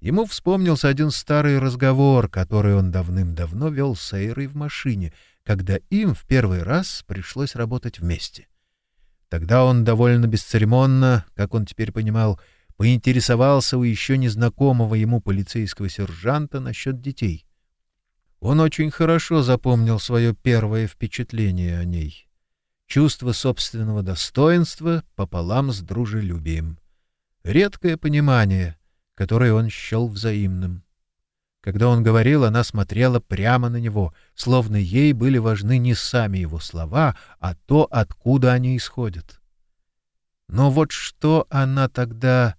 S1: Ему вспомнился один старый разговор, который он давным-давно вел с Эйрой в машине, когда им в первый раз пришлось работать вместе. Тогда он довольно бесцеремонно, как он теперь понимал, — поинтересовался у еще незнакомого ему полицейского сержанта насчет детей. Он очень хорошо запомнил свое первое впечатление о ней. Чувство собственного достоинства пополам с дружелюбием. Редкое понимание, которое он счел взаимным. Когда он говорил, она смотрела прямо на него, словно ей были важны не сами его слова, а то, откуда они исходят. Но вот что она тогда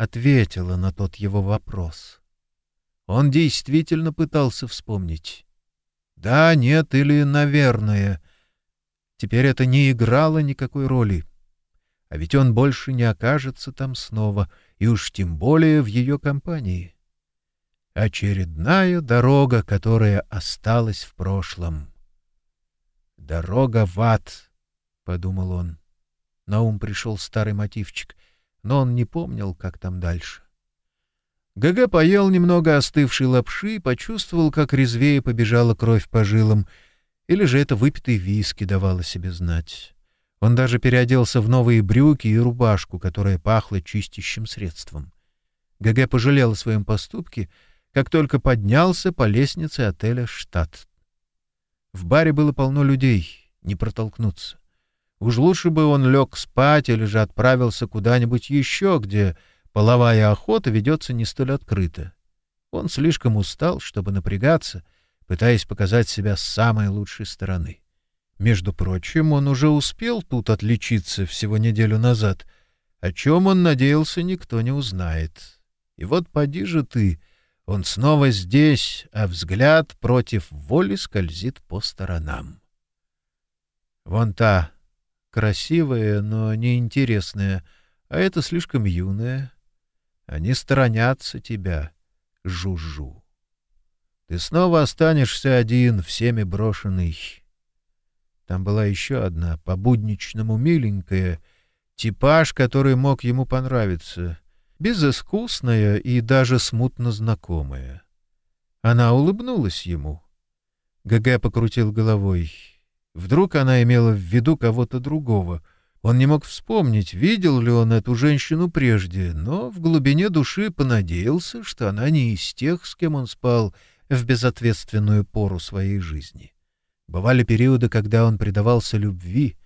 S1: ответила на тот его вопрос. Он действительно пытался вспомнить. Да, нет или наверное. Теперь это не играло никакой роли. А ведь он больше не окажется там снова, и уж тем более в ее компании. Очередная дорога, которая осталась в прошлом. «Дорога в ад», — подумал он. На ум пришел старый мотивчик, но он не помнил, как там дальше. ГГ поел немного остывшей лапши и почувствовал, как резвее побежала кровь по жилам, или же это выпитый виски давало себе знать. Он даже переоделся в новые брюки и рубашку, которая пахла чистящим средством. ГГ пожалел о своем поступке, как только поднялся по лестнице отеля «Штат». В баре было полно людей, не протолкнуться. Уж лучше бы он лег спать или же отправился куда-нибудь еще, где половая охота ведется не столь открыто. Он слишком устал, чтобы напрягаться, пытаясь показать себя с самой лучшей стороны. Между прочим, он уже успел тут отличиться всего неделю назад. О чем он надеялся, никто не узнает. И вот поди же ты, он снова здесь, а взгляд против воли скользит по сторонам. Вон та красивая, но неинтересная, а это слишком юная. Они сторонятся тебя, жужжу. Ты снова останешься один, всеми брошенный. Там была еще одна, по-будничному миленькая, типаж, который мог ему понравиться, безыскусная и даже смутно знакомая. Она улыбнулась ему. ГГ покрутил головой. Вдруг она имела в виду кого-то другого. Он не мог вспомнить, видел ли он эту женщину прежде, но в глубине души понадеялся, что она не из тех, с кем он спал в безответственную пору своей жизни. Бывали периоды, когда он предавался любви,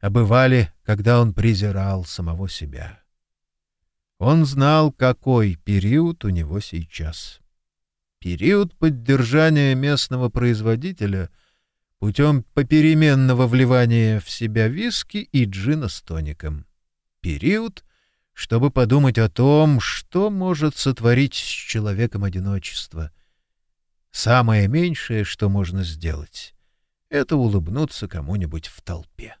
S1: а бывали, когда он презирал самого себя. Он знал, какой период у него сейчас. Период поддержания местного производителя — путем попеременного вливания в себя виски и джина с тоником. Период, чтобы подумать о том, что может сотворить с человеком одиночество. Самое меньшее, что можно сделать, — это улыбнуться кому-нибудь в толпе.